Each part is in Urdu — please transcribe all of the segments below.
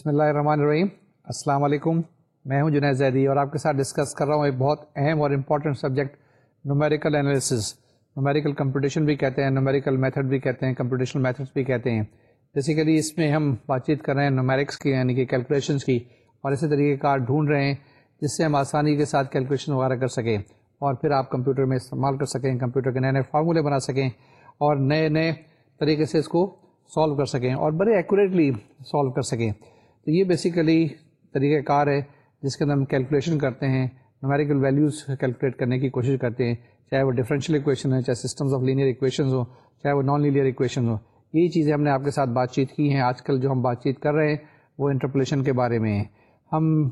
بسم اللہ الرحمن الرحیم۔ السلام علیکم۔ میں ہوں جنید زیدی اور آپ کے ساتھ ڈسکس کر رہا ہوں ایک بہت اہم اور important subject numerical analysis numerical computation بھی کہتے ہیں نومیریکل میتھڈ بھی کہتے ہیں کمپٹیشنل میتھڈس بھی کہتے ہیں۔ بیسیکلی اس میں ہم بات چیت کر رہے ہیں نومیرکس کی یعنی کہ کیلکولیشنس کی، اور اسی طریقے کار ڈھونڈ رہے ہیں جس سے ہم آسانی کے ساتھ کیلکولیشن وغیرہ کر سکیں اور پھر آپ کمپیوٹر میں استعمال کر سکیں، کمپیوٹر کے نئے نئے فارمولے بنا سکیں اور نئے نئے طریقے سے اس کو سالو کر سکیں اور بڑے ایکوریٹلی سالو کر سکیں۔ تو یہ بیسیکلی طریقہ کار ہے جس کے اندر ہم کیلکولیشن کرتے ہیں نومیریکل ویلیوز کیلکولیٹ کرنے کی کوشش کرتے ہیں، چاہے وہ ڈفرینشیل اکویشن ہے چاہے سسٹمز آف لینئر اکویشنز ہوں، چاہے وہ نان لینئر اکویشن ہوں۔ یہی چیزیں ہم نے آپ کے ساتھ بات چیت کی ہیں۔ آج کل جو ہم بات چیت کر رہے ہیں، وہ انٹرپولیشن کے بارے میں ہیں ہم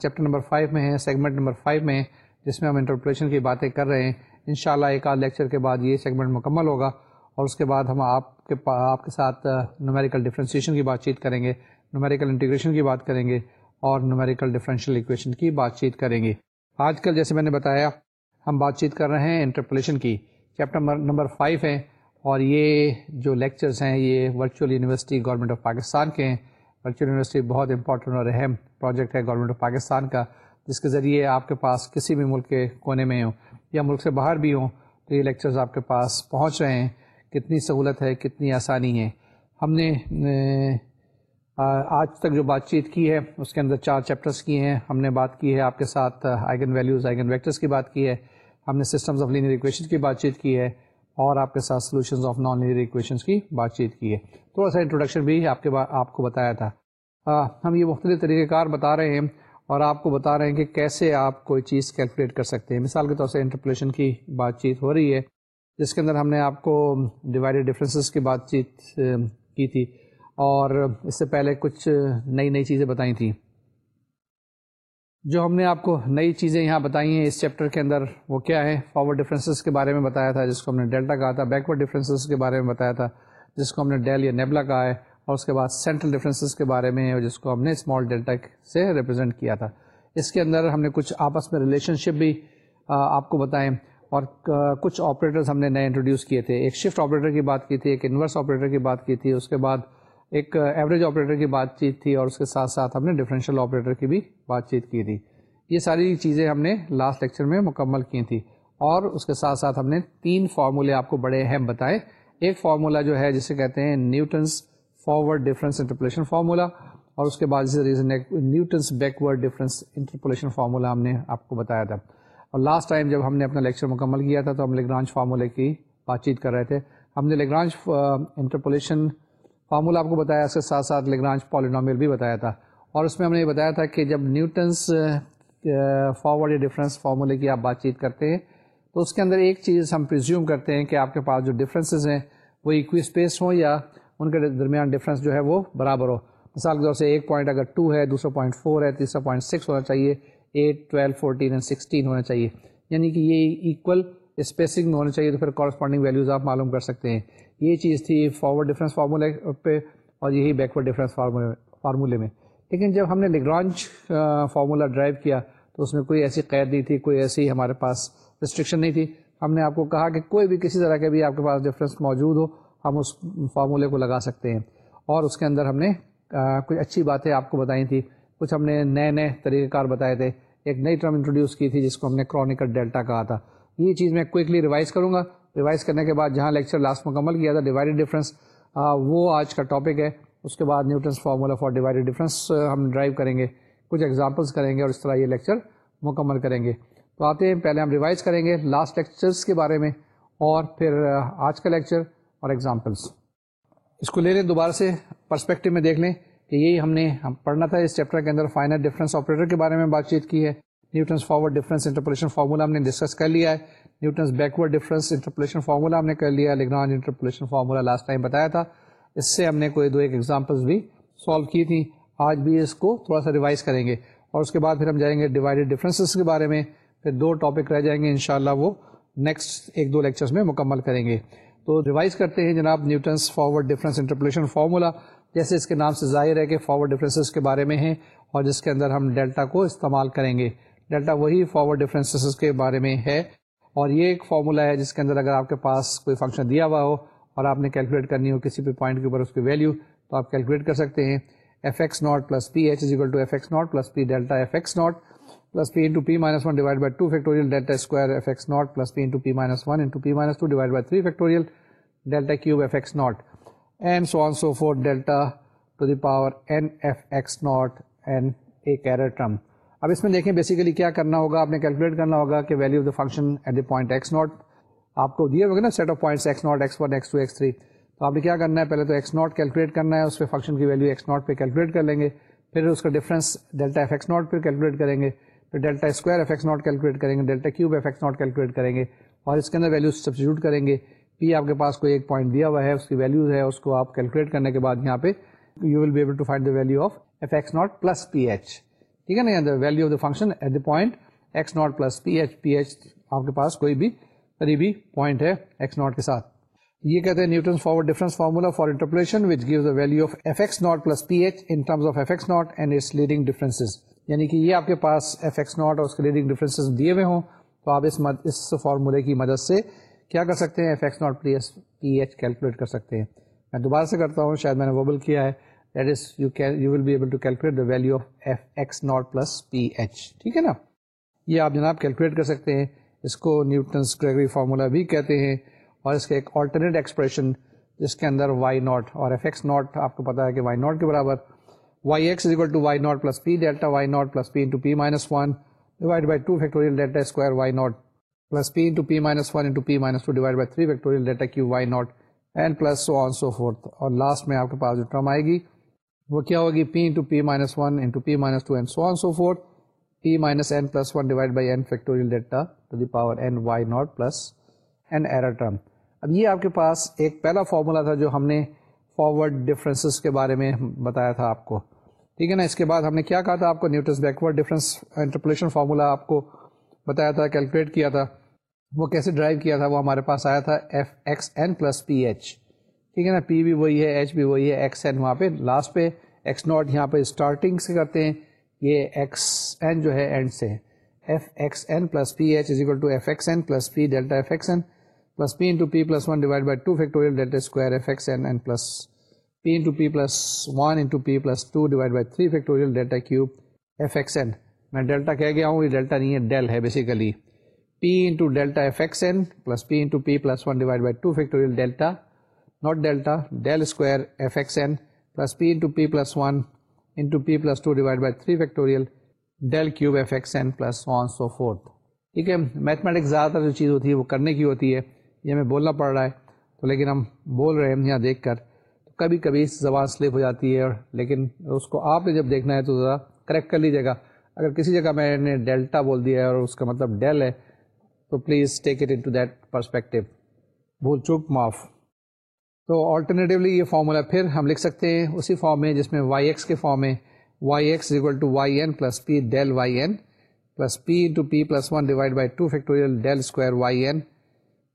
چیپٹر نمبر فائیو میں ہیں سیگمنٹ نمبر فائیو میں جس میں ہم انٹرپولیشن کی باتیں کر رہے ہیں۔ انشاءاللہ ایک آدھ لیکچر کے بعد یہ سیگمنٹ مکمل ہوگا اور اس کے بعد ہم آپ کے آپ کے ساتھ نومیریکل ڈفرینسیشن کی بات چیت کریں گے۔ نومیریکل انٹیگریشن کی بات کریں گے اور نومیریکل ڈفرینشیل ایکویشن کی بات چیت کریں گے۔ آج کل جیسے میں نے بتایا، ہم بات چیت کر رہے ہیں انٹرپولیشن کی۔ چیپٹر نمبر فائیو ہے اور یہ جو لیکچرز ہیں، یہ virtual university government of Pakistan کے ہیں۔ ورچوئل یونیورسٹی بہت امپورٹنٹ اور اہم پروجیکٹ ہے گورنمنٹ آف پاکستان کا، جس کے ذریعے آپ کے پاس کسی بھی ملک کے کونے میں ہوں یا ملک سے باہر بھی ہوں، تو یہ لیکچرز آپ کے پاس پہنچ رہے ہیں۔ کتنی سہولت ہے، کتنی آسانی ہے۔ ہم نے آج تک جو بات چیت کی ہے، اس کے اندر چار چیپٹرس کی ہیں۔ ہم نے بات کی ہے آپ کے ساتھ آئگن ویلیوز آئگن ویکٹرس کی بات کی ہے۔ ہم نے سسٹمز آف لینئر ایکویشن کی بات چیت کی ہے اور آپ کے ساتھ solutions of non linear equations کی بات چیت کی ہے۔ تھوڑا سا انٹروڈکشن بھی آپ کے آپ کو بتایا تھا۔ ہم یہ مختلف طریقہ کار بتا رہے ہیں اور آپ کو بتا رہے ہیں کہ کیسے آپ کوئی چیز کیلکولیٹ کر سکتے ہیں۔ مثال کے طور سے انٹرپلیشن کی بات چیت ہو رہی ہے۔ جس کے اندر ہم نے آپ کو ڈیوائڈیڈ ڈفرینسز کی بات چیت کی تھی۔ اور اس سے پہلے کچھ نئی نئی چیزیں بتائی تھیں۔ جو ہم نے آپ کو نئی چیزیں یہاں بتائی ہیں اس چیپٹر کے اندر، وہ کیا ہے؟ فارورڈ ڈفرینسز کے بارے میں بتایا تھا، جس کو ہم نے ڈیلٹا کہا تھا بیکورڈ ڈفرینسز کے بارے میں بتایا تھا، جس کو ہم نے ڈیل یا نیبلا کہا ہے، اور اس کے بعد سینٹرل ڈفرینسز کے بارے میں اور جس کو ہم نے اسمال ڈیلٹا سے ریپرزینٹ کیا تھا۔ اس کے اندر ہم نے کچھ آپس میں ریلیشن شپ بھی آپ کو بتائیں۔ اور کچھ آپریٹرز ہم نے نئے انٹروڈیوس کیے تھے۔ ایک شفٹ آپریٹر کی بات کی تھی، ایک انورس آپریٹر کی بات کی تھی۔ اس کے بعد ایک ایوریج آپریٹر کی بات چیت تھی اور اس کے ساتھ ساتھ ہم نے ڈفرینشیل آپریٹر کی بھی بات چیت کی تھی۔ یہ ساری چیزیں ہم نے لاسٹ لیکچر میں مکمل کی تھیں اور اس کے ساتھ ساتھ ہم نے تین فارمولے آپ کو بڑے اہم بتائے۔ ایک فارمولا جو ہے جسے کہتے ہیں Newton's forward difference interpolation formula اور اس کے بعد reason Newton's backward difference interpolation formula ہم نے آپ کو بتایا تھا۔ اور لاسٹ ٹائم جب ہم نے اپنا لیکچر مکمل کیا تھا تو ہم لیگرانچ فارمولے کی بات چیت کر رہے تھے۔ ہم نے لیگرانچ انٹرپولیشن فارمولا آپ کو بتایا، اس کے ساتھ ساتھ لیگرانچ پالینومیل بھی بتایا تھا۔ اور اس میں ہم نے یہ بتایا تھا کہ جب نیوٹنس فارورڈ یا ڈفرینس فارمولے کی آپ بات چیت کرتے ہیں، تو اس کے اندر ایک چیز ہم پرزیوم کرتے ہیں کہ آپ کے پاس جو ڈفرینسز ہیں، وہ ایکوی اسپیس ہوں یا ان کے درمیان ڈفرینس جو ہے وہ برابر ہو۔ مثال کے طور سے ایک پوائنٹ اگر ٹو ہے، دوسرا پوائنٹ فور ہے، تیسرا پوائنٹ سکس ہونا چاہیے eight twelve fourteen and sixteen ہونا چاہیے۔ یعنی کہ یہ ایکول اسپیسنگ میں ہونا چاہیے تو پھر کورسپونڈنگ ویلیوز آپ معلوم کر سکتے ہیں۔ یہ چیز تھی فارورڈ ڈفرینس فارمولے پہ اور یہی بیکورڈ ڈفرینس فارمولے فارمولے میں۔ لیکن جب ہم نے لیگرانچ فارمولہ ڈرائیو کیا تو اس میں کوئی ایسی قید نہیں تھی، کوئی ایسی ہمارے پاس ریسٹرکشن نہیں تھی۔ ہم نے آپ کو کہا کہ کوئی بھی کسی طرح کے بھی آپ کے پاس ڈفرینس موجود ہو، ہم اس فارمولے کو لگا سکتے ہیں۔ اور اس کے اندر ہم نے کچھ اچھی باتیں آپ کو بتائی تھیں کچھ ہم نے نئے نئے طریقہ کار بتائے تھے۔ ایک نئی ٹرم انٹروڈیوس کی تھی جس کو ہم نے کرونیکل ڈیلٹا کہا تھا۔ یہ چیز میں کوئکلی ریوائز کروں گا۔ ریوائز کرنے کے بعد جہاں لیکچر لاسٹ مکمل کیا تھا ڈیوائڈیڈ ڈفرینس وہ آج کا ٹاپک ہے۔ اس کے بعد Newton's formula for divided difference ہم ڈرائیو کریں گے، کچھ ایگزامپلس کریں گے اور اس طرح یہ لیکچر مکمل کریں گے۔ تو آتے ہیں، پہلے ہم ریوائز کریں گے لاسٹ لیکچرس کے بارے میں اور پھر آج کا لیکچر اور ایگزامپلس اس کو لے لیں دوبارہ سے پرسپیکٹو میں دیکھ لیں کہ یہی ہم نے ہم پڑھنا تھا، اس چیپٹر کے اندر فائنل ڈفرینس آپریٹر کے بارے میں بات چیت کی ہے۔ Newton's forward difference interpolation formula ہم نے ڈسکس کر لیا ہے۔ Newton's backward difference interpolation formula ہم نے کر لیا Lagrange interpolation formula last time بتایا تھا۔ اس سے ہم نے کوئی دو ایک ایگزامپلس بھی سالو کی تھیں۔ آج بھی اس کو تھوڑا سا ریوائز کریں گے۔ اور اس کے بعد پھر ہم جائیں گے ڈیوائڈیڈ ڈفرینسز کے بارے میں۔ پھر دو ٹاپک رہ جائیں گے، انشاءاللہ وہ نیکسٹ ایک دو لیکچرز میں مکمل کریں گے۔ تو ریوائز کرتے ہیں جناب Newton's forward difference interpolation formula جیسے اس کے نام سے ظاہر ہے کہ فارورڈ ڈفرینسز کے بارے میں ہیں اور جس کے اندر ہم ڈیلٹا کو استعمال کریں گے۔ ڈیلٹا وہی فارورڈ ڈفرینسز کے بارے میں ہے۔ اور یہ ایک فارمولا ہے جس کے اندر اگر آپ کے پاس کوئی فنکشن دیا ہوا ہو اور آپ نے کیلکولیٹ کرنی ہو کسی بھی پوائنٹ کے اوپر اس کی ویلیو تو آپ کیلکولیٹ کر سکتے ہیں f x naught plus p h is equal to f x naught plus p delta f x naught plus p into p minus one divide by two factorial delta square f x naught plus p into p minus one into p minus two divide by three factorial delta cube f x naught and so on so forth delta to the power n f x naught n a career term اب اس میں دیکھیں بیسیکلی کیا کرنا ہوگا، آپ نے کیلکولیٹ کرنا ہوگا کہ value of the function at the point x naught آپ کو دیے ہوگا نا set of points x naught x one x two x three تو آپ نے کیا کرنا ہے؟ پہلے تو ایکس ناٹ کیلکولیٹ کرنا ہے، اس پہ فنکشن کی ویلیو ایکس ناٹ پہ کیلکولیٹ کر لیں گے، پھر اس کا difference delta f x naught پہ کیلکولیٹ کریں گے، پھر delta square f x naught calculate کریں گے delta cube f x naught calculate کریں گے، اور اس کے اندر ویلیو سبسٹیوٹ کریں گے۔ پی آپ کے پاس کوئی ایک پوائنٹ دیا ہوا ہے، اس کی ویلیوز ہے، اس کو آپ کیلکولیٹ کرنے کے بعد یہاں پہ you will be able to find the value of f x naught plus p h ٹھیک ہے نا؟ Value of the function at the point x naught plus p h p h آپ کے پاس کوئی بھی قریبی پوائنٹ ہے ایکس ناٹ کے ساتھ۔ یہ کہتے ہیں Newton forward difference formula for interpolation which give the value of f x naught plus p h in terms of f x naught and its leading differences یعنی کہ یہ آپ کے پاس ایف ایکس ناٹ اور اس کے لیڈنگ ڈفرینسز دیے ہوئے ہوں، تو آپ اس مد، اس فارمولے کی مدد سے کیا کر سکتے ہیں؟ F x naught p p h calculate کر سکتے ہیں۔ میں دوبارہ سے کرتا ہوں، شاید میں نے وبل کیا ہے۔ That is you you will be able to calculate the value of f x naught plus p h ٹھیک ہے نا یہ آپ جناب کیلکولیٹ کر سکتے ہیں اس کو نیوٹنس گریگری فارمولا بھی کہتے ہیں اور اس کا ایک آلٹرنیٹ ایکسپریشن جس کے اندر وائی ناٹ اور ایف ایکس ناٹ آپ کو پتا ہے کہ وائی ناٹ کے برابر y x is equal to y naught plus p delta y naught plus p into p minus one divide by two factorial delta square y naught plus p into p minus one into p minus two divide by three factorial delta cube y naught and plus so on so forth اور لاسٹ میں آپ کے پاس جو ٹرم آئے گی وہ کیا ہوگی p into p minus one into p minus two and so on so forth p minus n plus one divide by n factorial data to the power n y naught plus an error term. اب یہ آپ کے پاس ایک پہلا فارمولا تھا جو ہم نے فارورڈ ڈفرینسز کے بارے میں بتایا تھا آپ کو۔ ٹھیک ہے نا؟ اس کے بعد ہم نے کیا کہا تھا آپ کو؟ Newton's backward difference interpolation formula آپ کو بتایا تھا، کیلکولیٹ کیا تھا۔ وہ کیسے ڈرائیو کیا تھا؟ وہ ہمارے پاس آیا تھا f x n plus p h. ٹھیک ہے نا پی بھی وہی ہے ایچ بھی وہی ہے ایکس این وہاں پہ لاسٹ پہ ایکس ناٹ یہاں پہ اسٹارٹنگ سے کرتے ہیں، یہ ایکس این جو ہے اینڈ سے f x n plus p h is equal to f x n plus p delta f x n plus p into p plus one divide by two factorial delta square f x n n plus p into p plus one into p plus two divide by three factorial delta cube f x n میں ڈیلٹا کہہ گیا ہوں، یہ ڈیلٹا نہیں ہے ڈیل ہے basically p into delta f x n plus p into p plus one divide by two factorial delta not delta del square f x n plus p into p plus one into p plus two divide by three factorial del cube f x n plus one so forth ٹھیک ہے میتھمیٹکس زیادہ تر جو چیز ہوتی ہے وہ کرنے کی ہوتی ہے یہ ہمیں بولنا پڑ رہا ہے تو لیکن ہم بول رہے ہیں یہاں دیکھ کر تو کبھی کبھی زبان سلپ ہو جاتی ہے اور لیکن اس کو آپ نے جب دیکھنا ہے تو ذرا کریکٹ کر لیجیے گا اگر کسی جگہ میں نے ڈیلٹا بول دیا ہے اور اس کا مطلب ڈیل ہے تو please take it into that perspective بھول چوک معاف تو آلٹرنیٹیولی یہ فارمولا پھر ہم لکھ سکتے ہیں اسی فارم میں جس میں وائی ایکس کے فارم میں y x equal to y n plus p del y n plus p into p plus one divide by two factorial del square y n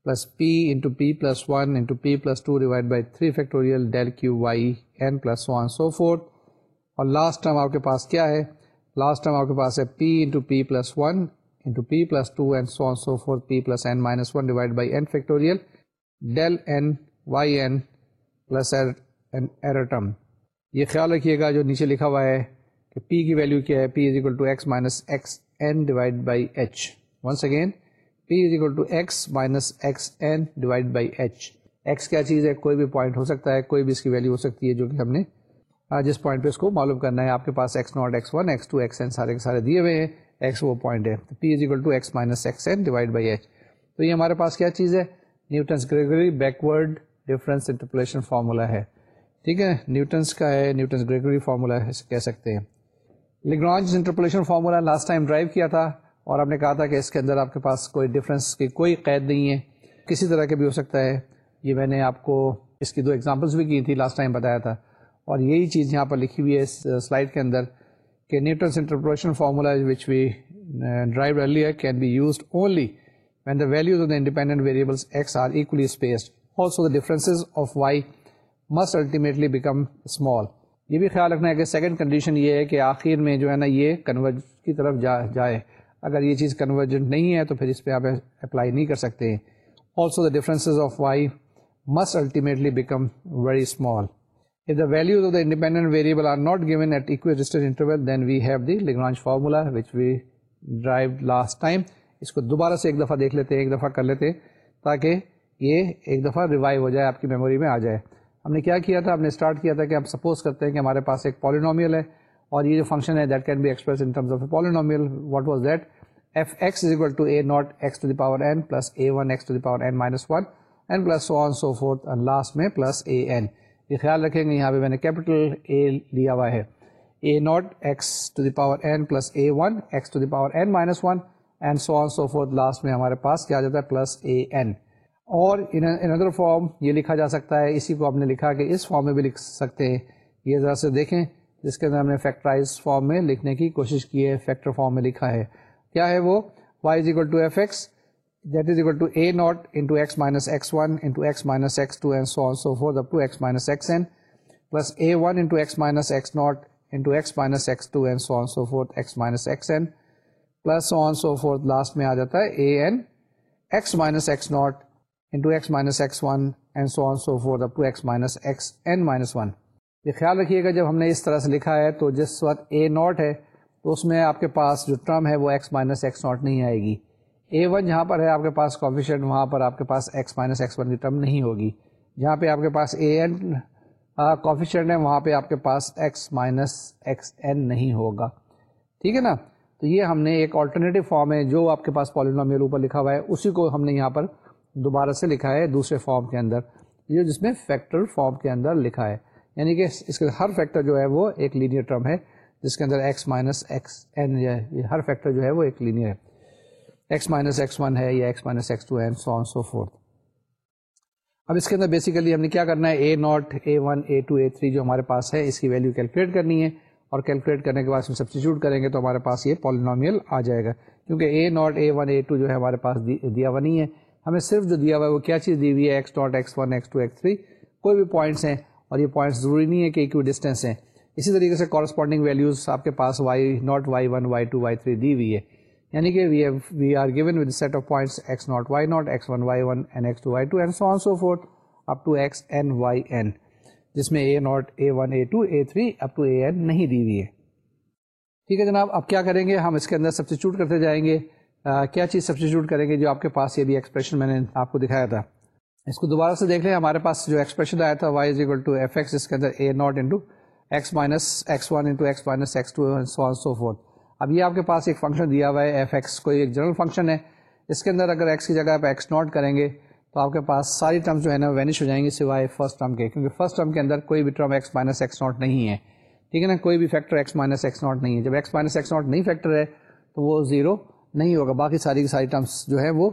plus p into p plus one into p plus two divide by three factorial del cube y n plus one so forth اور لاسٹ ٹرم آپ کے پاس کیا ہے؟ لاسٹ ٹرم آپ کے پاس ہے p into p plus one into p plus two and so so forth p plus n minus one divide by n factorial del n y n plus error term یہ خیال رکھیے گا جو نیچے لکھا ہوا ہے کہ پی کی ویلیو کیا ہے؟ P is equal to x minus x n divide by h once again p is equal to x minus x n divide by h x کیا چیز ہے؟ کوئی بھی پوائنٹ ہو سکتا ہے، کوئی بھی اس کی ویلیو ہو سکتی ہے جو کہ ہم نے جس پوائنٹ پہ اس کو معلوم کرنا ہے۔ آپ کے پاس x naught x one x two x n سارے کے سارے دیے ہوئے ہیں۔ ایکس وہ پوائنٹ ہے۔ P is equal to x minus x n divide by h تو یہ ہمارے پاس کیا چیز ہے؟ Newton's Gregory backward difference interpolation formula ہے ٹھیک ہے؟ نیوٹنس کا ہے نیوٹنس گریگری فارمولا کہہ سکتے ہیں۔ Lagrange interpolation formula last time derive کیا تھا اور آپ نے کہا تھا کہ اس کے اندر آپ کے پاس کوئی ڈفرینس کی کوئی قید نہیں ہے۔ کسی طرح کے بھی ہو سکتا ہے۔ یہ میں نے آپ کو اس کی دو ایگزامپلس بھی کی تھی لاسٹ ٹائم بتایا تھا۔ اور یہی چیز یہاں پر لکھی ہوئی ہے اس uh, سلائڈ کے اندر کہ Newton's interpolation formula which we derive earlier can be used only when the values of the independent variables x are equally spaced also the differences of y must ultimately become small یہ بھی خیال رکھنا ہے کہ سیکنڈ کنڈیشن یہ ہے کہ آخر میں جو ہے نا یہ کنورج کی طرف جا جائے۔ اگر یہ چیز کنورجنٹ نہیں ہے تو پھر اس پہ آپ اپلائی نہیں کر سکتے۔ Also the differences of y must ultimately become very small If the values of the independent variable are not given at equidistant interval, then we have the Lagrange formula which we derived last time. اس کو دوبارہ سے ایک دفعہ دیکھ لیتے ہیں ایک دفعہ کر لیتے ہیں تاکہ یہ ایک دفعہ ریوائو ہو جائے، آپ کی میموری میں آ جائے۔ ہم نے کیا کیا تھا؟ ہم نے اسٹارٹ کیا تھا کہ ہم سپوز کرتے ہیں کہ ہمارے پاس ایک پالینومیل ہے اور یہ جو فنکشن ہے that can be express in terms of polynomial what was that f x is equal to a naught x to the power n plus a one x to the power n minus one n plus so on so forth last میں پلس اے این یہ خیال رکھیں گے، یہاں پہ میں نے کیپٹل اے لیا ہوا ہے۔ A naught x to the power n plus a one x to the power n minus one and so on so forth last میں ہمارے پاس کیا جاتا ہے؟ پلس اے این اور ان ادر فارم یہ لکھا جا سکتا ہے، اسی کو آپ نے لکھا کہ اس فارم میں بھی لکھ سکتے ہیں۔ یہ ذرا سے دیکھیں، جس کے اندر ہم نے فیکٹرائز فارم میں لکھنے کی کوشش کی ہے فیکٹر فارم میں لکھا ہے۔ کیا ہے وہ؟ Y is equal to f x that is equal to a naught into x minus x one into x minus x two and so on so forth up to x minus x n plus a one into x minus x naught into x minus x two and so on so forth x minus x n plus on so forth last میں آ جاتا ہے a n x minus x naught into x minus x one and so on so forth up to x minus x n minus one یہ خیال رکھیے گا جب ہم نے اس طرح سے لکھا ہے تو جس وقت اے ناٹ ہے، تو اس میں آپ کے پاس جو ٹرم ہے وہ ایکس مائنس ایکس ناٹ نہیں آئے گی۔ اے ون جہاں پر ہے آپ کے پاس کافیشنٹ وہاں پر آپ کے پاس ایکس مائنس ایکس ون کی ٹرم نہیں ہوگی۔ جہاں پہ آپ کے پاس اے این کافیشنٹ ہے، وہاں پہ آپ کے پاس ایکس مائنس ایکس این نہیں ہوگا۔ ٹھیک ہے نا؟ تو یہ ہم نے ایک آلٹرنیٹیو فارم ہے جو آپ کے پاس پالینومیل اوپر لکھا ہوا ہے، اسی کو ہم نے یہاں پر دوبارہ سے لکھا ہے دوسرے فارم کے اندر۔ یہ جس میں فیکٹر فارم کے اندر لکھا ہے۔ یعنی کہ اس کے ہر فیکٹر جو ہے وہ ایک لینئر ٹرم ہے، جس کے اندر ایکس مائنس ایکس این یہ ہر فیکٹر جو ہے وہ ایک لینئر ہے۔ ایکس مائنس ایکس ون ہے یا x minus x two n so on so forth اب اس کے اندر بیسیکلی ہم نے کیا کرنا ہے؟ A naught a one a two a three جو ہمارے پاس ہے، اس کی ویلیو کیلکولیٹ کرنی ہے۔ اور کیلکولیٹ کرنے کے بعد ہم سبسٹیچیوٹ کریں گے تو ہمارے پاس یہ پالینومیل آ جائے گا۔ کیونکہ a naught a one a two جو ہے ہمارے پاس دیا ہوا نہیں ہے۔ ہمیں صرف جو دیا ہوا ہے وہ کیا چیز دی ہوئی ہے؟ X dot x one x two x three کوئی بھی پوائنٹس ہیں اور یہ پوائنٹس ضروری نہیں ہے کہ ایک ڈسٹینس ہیں۔ اسی طریقے سے کورسپونڈنگ ویلیوز آپ کے پاس y naught y one y two y three دی ہوئی ہے۔ یعنی کہ we we are given with set of points x naught y naught x one y one and x two y two and so on so forth up to x n y n جس میں a naught a one a two a three up to a n نہیں دی ہوئی ہے۔ ٹھیک ہے جناب، اب کیا کریں گے؟ ہم اس کے اندر سبسٹیچیوٹ کرتے جائیں گے۔ کیا چیز سبسٹیچیوٹ کریں گے جو آپ کے پاس یہ بھی ایکسپریشن میں نے آپ کو دکھایا تھا؟ اس کو دوبارہ سے دیکھ لیں، ہمارے پاس جو ایکسپریشن آیا تھا y is equal to f x اس کے اندر a naught into x minus x one into x minus x two so so forth اب یہ آپ کے پاس ایک فنکشن دیا ہوا ہے ایف ایکس کوئی ایک جنرل فنکشن ہے۔ اس کے اندر اگر ایکس کی جگہ پہ ایکس ناٹ کریں گے، تو آپ کے پاس ساری ٹرم جو ہے نا وینش ہو جائیں گے سوائے فرسٹ ٹرم کے، کیونکہ فرسٹ ٹرم کے اندر کوئی بھی term x minus x naught نہیں ہے۔ ٹھیک ہے نا؟ کوئی بھی factor x minus x naught نہیں ہے۔ جب ایکس مائنس ایکس ناٹ نہیں فیکٹر ہے، تو وہ زیرو نہیں ہوگا۔ باقی ساری کی ساری ٹرمس جو ہے وہ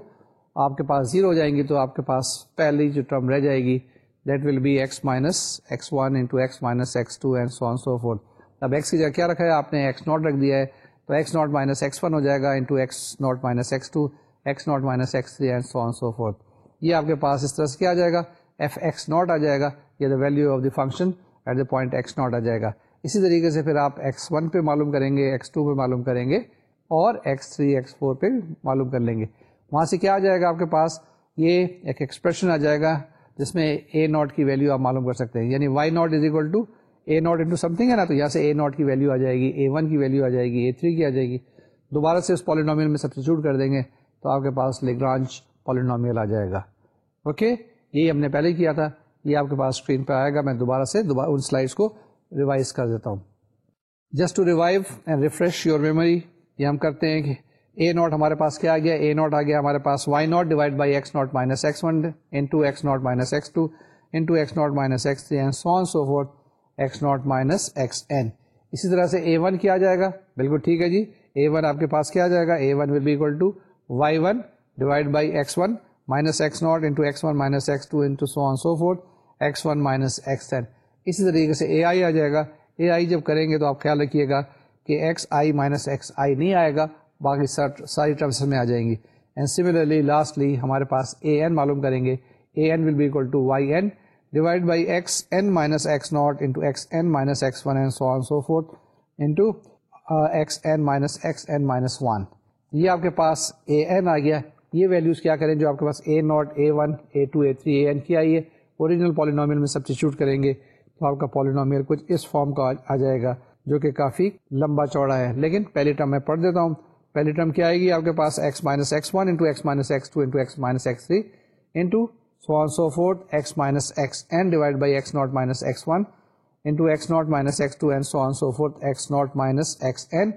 آپ کے پاس زیرو ہو جائیں گی تو آپ کے پاس پہلی جو ٹرم رہ جائے گی that will be x minus x one into x minus x two and so on so forth اب ایکس کی جگہ کیا رکھا ہے؟ آپ نے ایکس ناٹ رکھ دیا ہے۔ تو x naught minus x one ہو جائے گا into x naught minus x two x naught minus x three and so on so forth یہ آپ کے پاس اس طرح سے کیا آ جائے گا؟ ایف ایکس ناٹ آ جائے گا۔ یہ the value of the function at the point x naught آ جائے گا۔ اسی طریقے سے پھر آپ ایکس ون پہ معلوم کریں گے ایکس ٹو پہ معلوم کریں گے۔ اور ایکس تھری ایکس فور پہ معلوم کر لیں گے۔ وہاں سے کیا آ جائے گا آپ کے پاس؟ یہ ایک ایکسپریشن آ جائے گا جس میں اے ناٹ کی ویلیو آپ معلوم کر سکتے ہیں۔ یعنی y naught is equal to a naught into something ہے نا؟ تو یہاں سے اے ناٹ کی ویلیو آ جائے گی اے ون کی ویلیو آ جائے گی اے تھری کی آ جائے گی۔ دوبارہ سے اس پالینومیل میں سبسٹیچیوٹ کر دیں گے تو آپ کے پاس لیگرانچ پالینومیل آ جائے گا۔ اوکے یہی ہم نے پہلے کیا تھا۔ یہ آپ کے پاس اسکرین پہ آئے گا۔ میں دوبارہ سے دوبارہ ان سلائڈس کو ریوائز کر دیتا ہوں۔ Just to revive and refresh your memory یہ ہم کرتے ہیں کہ اے ناٹ ہمارے پاس کیا آ گیا؟ اے ناٹ آ گیا ہمارے پاس y naught divide by x naught minus x one into x naught minus x two into x naught minus x three and so so forth x naught minus x n اسی طرح سے اے ون کیا آ جائے گا؟ بالکل ٹھیک ہے جی۔ اے ون آپ کے پاس کیا آ جائے گا؟ A one will be equal to y one divide by x one minus x naught into x one minus x two into so on so forth x one minus x ten اسی طریقے سے اے آئی آ جائے گا۔ اے آئی جب کریں گے تو آپ خیال رکھیے گا کہ x i minus x i نہیں آئے گا، باقی ساری ٹرمس میں آ جائیں گی۔ اینڈ سملرلی لاسٹلی ہمارے پاس اے این معلوم کریں گے۔ A n will be equal to y n divide by x n minus x naught into x n minus x one and so on so forth into x n minus x n minus one یہ آپ کے پاس اے این آ گیا۔ یہ ویلیوز کیا کریں جو آپ کے پاس a naught a one a two a three a n کی آئی ہے؟ اوریجنل پالینومیل میں سبسٹیچیوٹ کریں گے تو آپ کا پالینومیل کچھ اس فارم کا آ جائے گا۔ جو کہ کافی لمبا چوڑا ہے۔ لیکن پہلی ٹرم میں پڑھ دیتا ہوں۔ پہلی ٹرم کیا آئے گی؟ آپ کے پاس x minus x one into x minus x two into x minus x three into so on so forth x minus x n divide by x naught minus x one into x naught minus x two and so on so forth x naught minus x n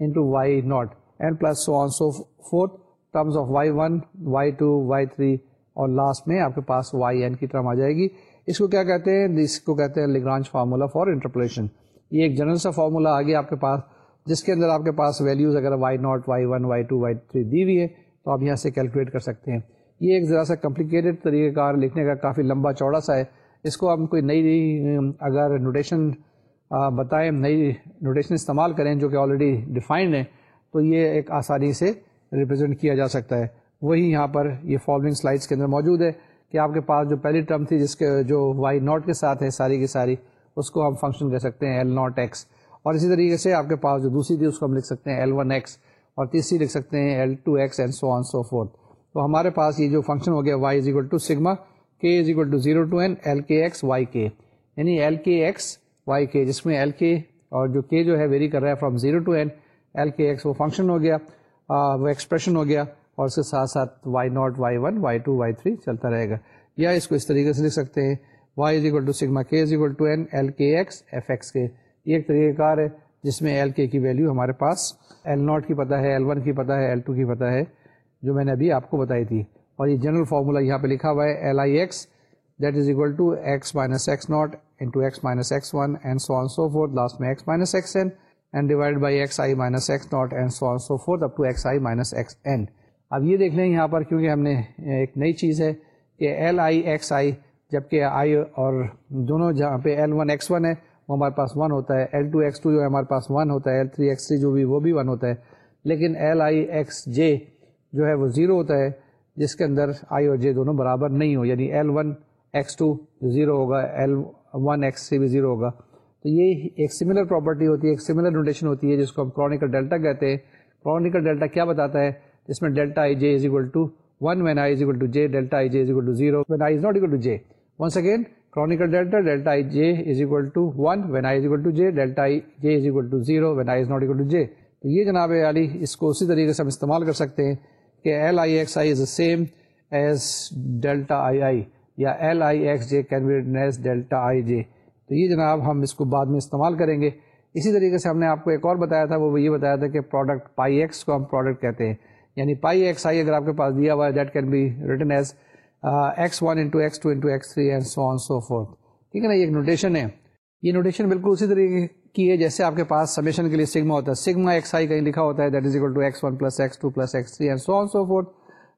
into y naught n plus so on so forth terms of y one y two y three اور لاسٹ میں آپ کے پاس وائی این کی ٹرم آ جائے گی۔ اس کو کیا کہتے ہیں؟ اس کو کہتے ہیں لیگرانچ فارمولا فار انٹرپلیشن یہ ایک جنرل سا فارمولا آ گیا آپ کے پاس، جس کے اندر آپ کے پاس ویلیوز اگر y naught y one y two y three دی ہوئی ہے، تو آپ یہاں سے کیلکولیٹ کر سکتے ہیں۔ یہ ایک ذرا سا کمپلیکیٹڈ طریقہ کار لکھنے کا کافی لمبا چوڑا سا ہے۔ اس کو ہم کوئی نئی، اگر نوٹیشن بتائیں، نئی نوٹیشن استعمال کریں جو کہ آلریڈی ڈیفائنڈ ہے تو یہ ایک آسانی سے ریپرزینٹ کیا جا سکتا ہے۔ وہی یہاں پر یہ فالوئنگ سلائڈس کے اندر موجود ہے کہ آپ کے پاس جو پہلی ٹرم تھی، جس کے جو وائی ناٹ کے ساتھ ہے، ساری کی ساری اس کو ہم فنکشن کہہ سکتے ہیں ایل ناٹ ایکس اور اسی طریقے سے آپ کے پاس جو دوسری تھی اس کو ہم لکھ سکتے ہیں ایل ون ایکس اور تیسری لکھ سکتے ہیں l two x and so on so forth تو ہمارے پاس یہ جو فنکشن ہو گیا y is equal to sigma k is equal to zero to n l k x y k یعنی l k x y k جس میں ایل کے اور جو کے جو ہے ویری کر رہا ہے from zero to n l k x وہ فنکشن ہو گیا وہ ایکسپریشن ہو گیا، اور اس کے ساتھ ساتھ y naught y one y two y three چلتا رہے گا. یا اس کو اس طریقے سے لکھ سکتے ہیں y is equal to sigma k is equal to n l k x f x k یہ ایک طریقہ کار ہے جس میں ایل کے کی ویلیو ہمارے پاس ایل ناٹ کی پتہ ہے ایل ون کی پتہ ہے ایل ٹو کی پتہ ہے، جو میں نے ابھی آپ کو بتائی تھی. اور یہ جنرل فارمولا یہاں پہ لکھا ہوا ہے l i x that is equal to x minus x naught into x minus x one and so on so forth last میں x minus x n and divide by x i minus x naught and so on so forth up to x i minus x n اب یہ دیکھ لیں یہاں پر کیونکہ ہم نے ایک نئی چیز ہے کہ ایل آئی ایکس آئی جبکہ آئی اور دونوں جہاں پہ ایل ون ایکس ون ہے، وہ ہمارے پاس ون ہوتا ہے۔ ایل ٹو ایکس ٹو جو ہے، ہمارے پاس ون ہوتا ہے۔ ایل تھری ایکس تھری جو بھی، وہ بھی ون ہوتا ہے۔ لیکن ایل آئی ایکس جے جو ہے، وہ زیرو ہوتا ہے، جس کے اندر آئی اور جے دونوں برابر نہیں ہو یعنی l one x two zero ہوگا ایل ون ایکس تھری بھی زیرو ہوگا۔ تو یہ ایک سملر پراپرٹی ہوتی ہے، ایک سملر نوٹیشن ہوتی ہے، جس کو ہم کرونیکل ڈیلٹا کہتے ہیں۔ کرونیکل ڈیلٹا کیا بتاتا ہے؟ جس میں delta i j is equal to one when i is equal to j delta i j is equal to zero when i is not equal to j once again Kronecker delta delta i j is equal to one when i is equal to j delta i j is equal to zero when i is not equal to j تو یہ جناب علی، اس کو اسی طریقے سے ہم استعمال کر سکتے ہیں کہ l i x i is same as delta i i یا l i x j can be as delta i j تو یہ جناب ہم اس کو بعد میں استعمال کریں گے۔ اسی طریقے سے ہم نے آپ کو ایک اور بتایا تھا، وہ یہ بتایا تھا کہ پروڈکٹ پائی ایکس کو ہم پروڈکٹ کہتے ہیں۔ یعنی پائی ایکس آئی اگر آپ کے پاس دیا ہوا ہے that can be written as x one into x two into x three and so on so forth ٹھیک ہے نا، یہ ایک نوٹیشن ہے۔ یہ نوٹیشن بالکل اسی طریقے کی ہے جیسے آپ کے پاس سمیشن کے لیے سگما ہوتا ہے۔ سگما ایکس آئی کہیں لکھا ہوتا ہے that is equal to x one plus x two plus x three and so on so forth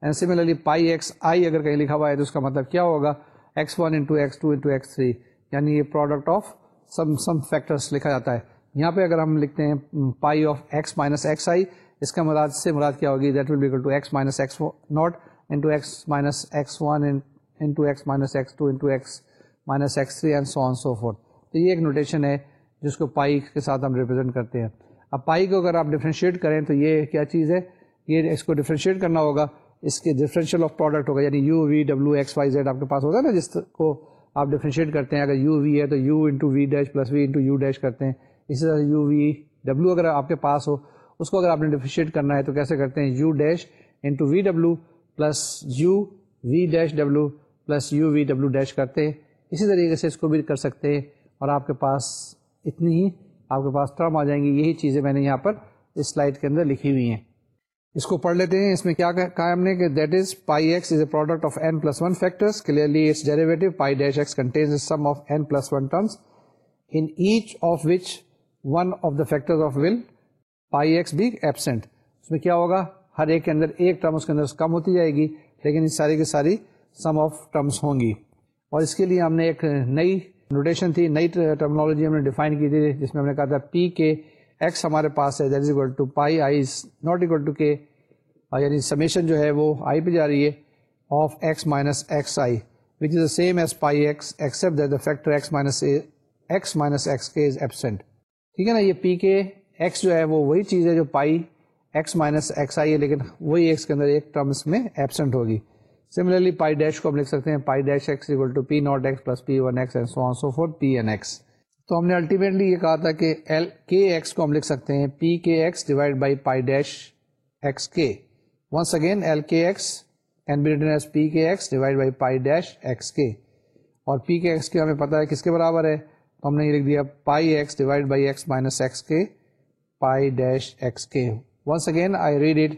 and similarly pi x i اگر کہیں لکھا ہوا ہے تو اس کا مطلب کیا ہوگا؟ X one into x two into x three یعنی یہ product of some some factors لکھا جاتا ہے۔ یہاں پہ اگر ہم لکھتے ہیں pi of x minus x i اس کا مراد سے مراد کیا ہوگی؟ That will be equal to x minus x naught into x minus x one into x minus x two into x minus x three and so on so forth تو یہ ایک نوٹیشن ہے جس کو پائی کے ساتھ ہم ریپرزینٹ کرتے ہیں. اب پائی کو اگر آپ ڈفرینشیٹ کریں تو یہ کیا چیز ہے؟ یہ اس کو ڈفرینشیٹ کرنا ہوگا. اس کے ڈفرینشیل آف پروڈکٹ ہوگا. یعنی یو وی ڈبلو ایکس وائی زیڈ آپ کے پاس ہوتا ہے نا، جس کو آپ ڈفرینشیٹ کرتے ہیں. اگر یو وی ہے تو u into v dash plus v into u dash کرتے ہیں. اسی طرح یو وی ڈبلو اگر آپ کے پاس ہو، اس کو اگر آپ نے ڈفرینشیٹ کرنا ہے تو کیسے کرتے ہیں؟ U dash into V W plus U V dash W plus U وی ڈبلو ڈیش کرتے اسی طریقے سے اس کو بھی کر سکتے اور آپ کے پاس اتنی ہی آپ کے پاس ٹرم آ جائیں گی۔ یہی چیزیں میں نے یہاں پر اس سلائڈ کے اندر لکھی ہوئی ہیں۔ اس کو پڑھ لیتے ہیں۔ اس میں کیا کہا ہم نے کہ that is pi x is a product of n plus one factors clearly its derivative pi dash x contains sum of n plus one terms in each of which one of the factor of will pi x بھی ایبسینٹ اس میں کیا ہوگا؟ ہر ایک کے اندر ایک ٹرم اس کے اندر کم ہوتی جائے گی، لیکن اس ساری کی ساری سم آف ٹرمس ہوں گی۔ اور اس کے لیے ہم نے ایک نئی نوٹیشن تھی، نئی ٹرمنالوجی ہم نے ڈیفائن کی تھی، جس میں ہم نے کہا تھا پی کے ایکس ہمارے پاس ہے that is equal to pi i is not equal to k یعنی سمیشن جو ہے وہ آئی پہ جا رہی ہے of x minus x i which is the same as pi x except that the factor x minus x minus x k is absent ٹھیک ہے نا، یہ پی کے ایکس جو ہے وہ وہی چیز ہے جو pi x minus x i ہے لیکن وہی ایکس کے اندر ایک ٹرمس میں ایبسینٹ ہوگی۔ سملرلی پائی ڈیش کو ہم لکھ سکتے ہیں pi dash x equal to p naught x plus p one x and so on so forth p n x تو ہم نے الٹیمیٹلی یہ کہا تھا کہ ایل کے ایکس کو ہم لکھ سکتے ہیں p k x divide by pi dash x k once again l k x can be written as p k x divide by pi dash x k اور پی کے ایکس کے ہمیں پتا ہے کس کے برابر ہے۔ تو ہم نے یہ لکھ دیا pi x divide by x minus x k pi dash x k once again I read it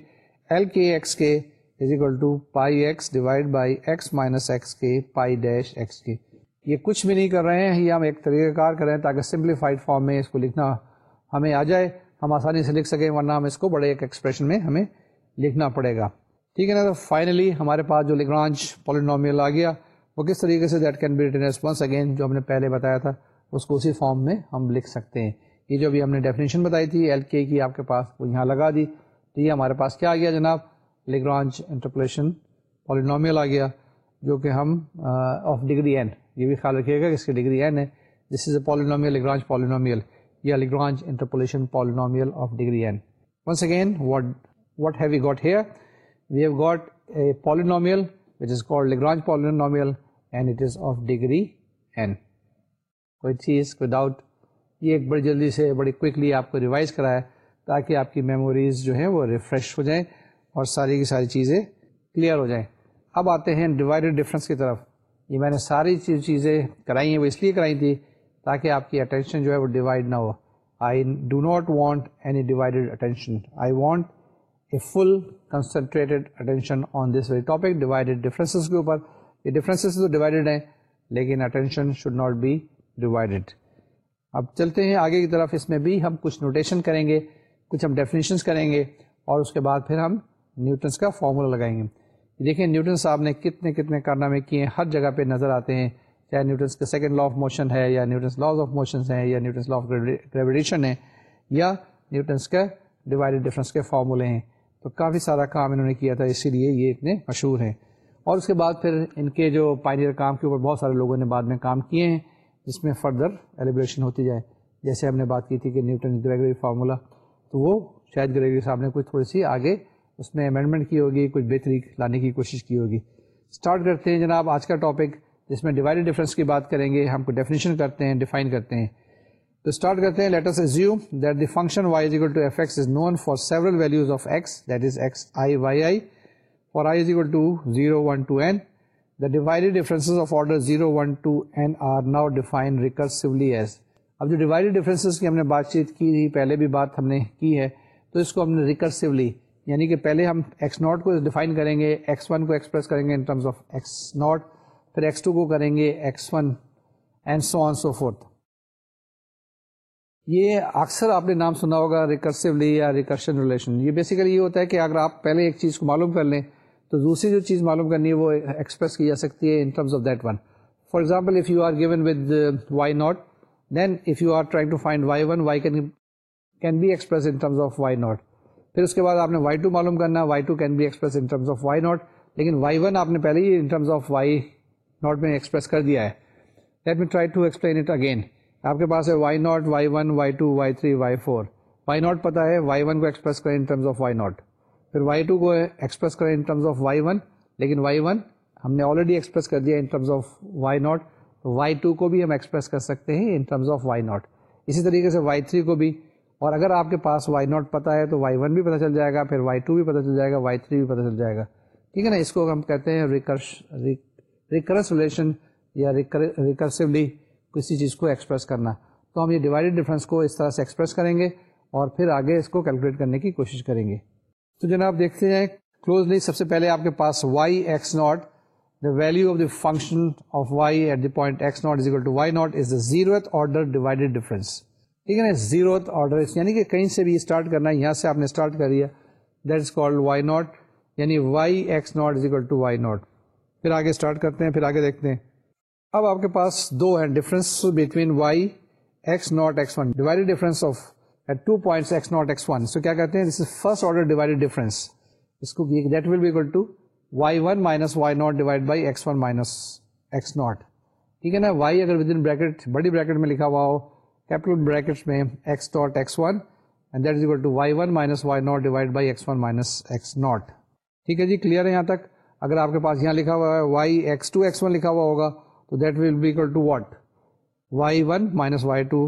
l k x k is equal to pi x divide by x minus x k pi dash x k یہ کچھ بھی نہیں کر رہے ہیں، یہ ہم ایک طریقہ کار کر رہے ہیں تاکہ سمپلیفائڈ فارم میں اس کو لکھنا ہمیں آ جائے، ہم آسانی سے لکھ سکیں، ورنہ ہم اس کو بڑے ایک ایکسپریشن میں ہمیں لکھنا پڑے گا۔ ٹھیک ہے نا، تو فائنلی ہمارے پاس جو لگرانچ پالینومیل آ گیا، وہ کس طریقے سے that can be written once again جو ہم نے پہلے بتایا تھا، اس کو اسی فارم میں ہم لکھ سکتے ہیں۔ یہ جو بھی ہم نے ڈیفینیشن بتائی تھی ایل کے کی آپ کے پاس وہ یہاں لگا دی، تو یہ ہمارے پاس کیا آ گیا جناب؟ لیگرانچ انٹرپلیشن پالینومیل آ گیا، جو کہ ہم آف ڈگری این یہ بھی خیال رکھیے گا کہ اس کی ڈگری این ہے this is a polynomial Lagrange polynomial یا Lagrange interpolation polynomial of degree n once again what what have you got here we have got a polynomial which is called Lagrange polynomial and it is of degree n کوئی چیز کوئی ڈاؤٹ یہ ایک بڑی جلدی سے بڑی کوئکلی آپ کو ریوائز کرائے تاکہ آپ کی میموریز جو ہیں وہ ریفریش ہو جائیں اور ساری کی ساری چیزیں کلیئر ہو جائیں۔ اب آتے ہیں ڈیوائڈیڈ ڈفرینس کی طرف۔ یہ میں نے ساری چیزیں کرائی ہیں، وہ اس لیے کرائی تھی تاکہ آپ کی اٹینشن جو ہے وہ ڈیوائڈ نہ ہو۔ I do not want any divided attention I want a full concentrated attention on this very topic divided differences کے اوپر۔ یہ ڈفرینسز تو ڈیوائڈیڈ ہیں، لیکن attention should not be divided اب چلتے ہیں آگے کی طرف، اس میں بھی ہم کچھ نوٹیشن کریں گے، کچھ ہم ڈیفینیشنس کریں گے، اور اس کے بعد پھر ہم نیوٹنس کا فارمولا لگائیں گے۔ دیکھیں نیوٹن صاحب نے کتنے کتنے کارنامے کیے ہیں، ہر جگہ پہ نظر آتے ہیں، چاہے نیوٹنس کے سیکنڈ لا آف موشن ہے، یا نیوٹنس لاز آف موشنس ہیں، یا نیوٹنس لا آف گریویٹیشن ہے یا نیوٹنس کا ڈیوائڈیڈ ڈفرینس کے فارمولے ہیں۔ تو کافی سارا کام انہوں نے کیا تھا، اسی لیے یہ اتنے مشہور ہیں۔ اور اس کے بعد پھر ان کے جو پائنیئر کام کے اوپر بہت سارے لوگوں نے بعد میں کام کیے ہیں۔ جس میں فردر ایلیبریشن ہوتی جائے۔ جیسے ہم نے بات کی تھی کہ نیوٹن گریگری فارمولا تو وہ شاید گریگری صاحب نے کچھ تھوڑی سی آگے اس میں امینڈمنٹ کی ہوگی، کچھ بہتری لانے کی کوشش کی ہوگی۔ اسٹارٹ کرتے ہیں جناب آج کا ٹاپک جس میں ڈیوائڈ ڈفرینس کی بات کریں گے، ہم کو ڈیفینیشن کرتے ہیں ڈیفائن کرتے ہیں۔ تو اسٹارٹ کرتے ہیں لیٹر زیو that the function y is equal to f x is known for several values of x that is x i y i for i is equal to zero one two n the divided differences of order zero one two n are now define recursively as اب جو ڈیوائڈیڈ ڈفرینسز کی ہم نے بات چیت کی تھی، پہلے بھی بات ہم نے کی ہے، تو اس کو ہم نے ریکرسولی یعنی کہ پہلے ہم ایکس ناٹ کو ڈیفائن کریں گے ایکس ون کو ایکسپریس کریں گے in terms of x not پھر ایکس ٹو کو کریں گے x one and so on so fourth یہ اکثر آپ نے نام سنا ہوگا ریکرسولی یا ریکرشن ریلیشن یہ بیسیکلی یہ ہوتا ہے کہ اگر آپ پہلے ایک چیز کو معلوم کر لیں تو دوسری جو چیز معلوم کرنی ہے وہ ایکسپریس کی جا سکتی ہے in terms of that one for example if you are given with y not then if you are trying to find y one y can can be express in terms of y not پھر اس کے بعد آپ نے وائی ٹو معلوم کرنا y two can be express in terms of y not لیکن وائی ون آپ نے پہلے ہی in terms of y not میں ایکسپریس کر دیا ہے. Let me try to explain it again آپ کے پاس ہے y not y one y two y three y four y not پتا ہے وائی ون کو ایکسپریس کریں in terms of y not پھر وائی ٹو کو ایکسپریس کریں in terms of y one لیکن وائی ون ہم نے آلریڈی ایکسپریس کر دیا in terms of y not y two کو بھی ہم ایکسپریس کر سکتے ہیں in terms of y not اسی طریقے سے وائی تھری کو بھی. اور اگر آپ کے پاس وائی ناٹ پتا ہے تو وائی ون بھی پتہ چل جائے گا، پھر وائی ٹو بھی پتہ چل جائے گا وائی تھری بھی پتہ چل جائے گا۔ ٹھیک ہے نا؟ اس کو ہم کہتے ہیں ریکرس ریلیشن یا ریکرسولی کسی چیز کو ایکسپریس کرنا۔ تو ہم یہ ڈیوائڈیڈ ڈفرینس کو اس طرح سے ایکسپریس کریں گے اور پھر آگے اس کو کیلکولیٹ کرنے کی کوشش کریں گے۔ تو جناب دیکھتے ہیں کلوزلی سب سے پہلے آپ کے پاس y x not the value of the function of y at the point x not is equal to y not is the zero order divided difference ٹھیک ہے نا؟ زیرو آرڈر یعنی کہ کہیں سے بھی اسٹارٹ کرنا ہے، یہاں سے آپ نے اسٹارٹ کر دیا that is called y not یعنی y x not is equal to y not پھر آگے اسٹارٹ کرتے ہیں، پھر آگے دیکھتے ہیں۔ اب آپ کے پاس دو ہیں difference between y x not x one divided difference of at two points x not x one so کیا کہتے ہیں this is first order divided difference اس کو that will be equal to y one minus y naught divide by x one minus x naught ٹھیک ہے نا وائی اگر ود ان بریکٹ بڑی بریکٹ میں لکھا ہوا ہو کیپٹل بریکٹ میں x dot x one and that is equal to y one minus y not divide by x one minus x not ٹھیک ہے جی کلیئر ہے یہاں تک اگر آپ کے پاس یہاں لکھا ہوا ہے y x two x one لکھا ہوا ہوگا تو that will be equal to what y one minus y two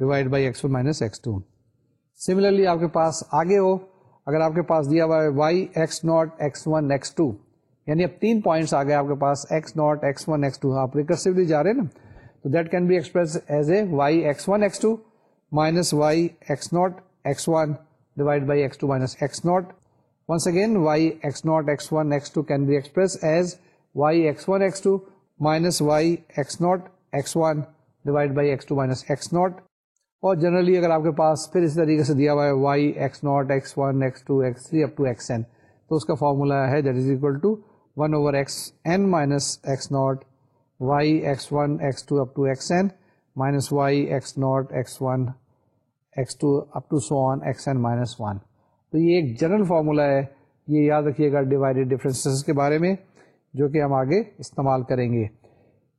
divide by x one minus x two similarly آپ کے پاس آگے ہو اگر آپ کے پاس دیا ہوا ہے y x not x one x two یعنی اب تین پوائنٹس آ گئے آپ کے پاس x not x one x two آپ ریکرسولی جا رہے ہیں نا تو that can be express as a y x one x two minus y x not x one divide by x two minus x not once again y x not x one x two can be express as y x one x two minus y x not x one divide by x two minus x not اور جنرلی اگر آپ کے پاس پھر اس طریقے سے دیا ہوا ہے y x not x one x two x three up to x n تو اس کا فارمولا ہے that is equal to one over x n minus x not y x one x two up to x n minus y x not x one x two up to so on x n minus one تو یہ ایک جنرل فارمولا ہے. یہ یاد رکھیے گا ڈیوائڈیڈ ڈفرینسز کے بارے میں جو کہ ہم آگے استعمال کریں گے.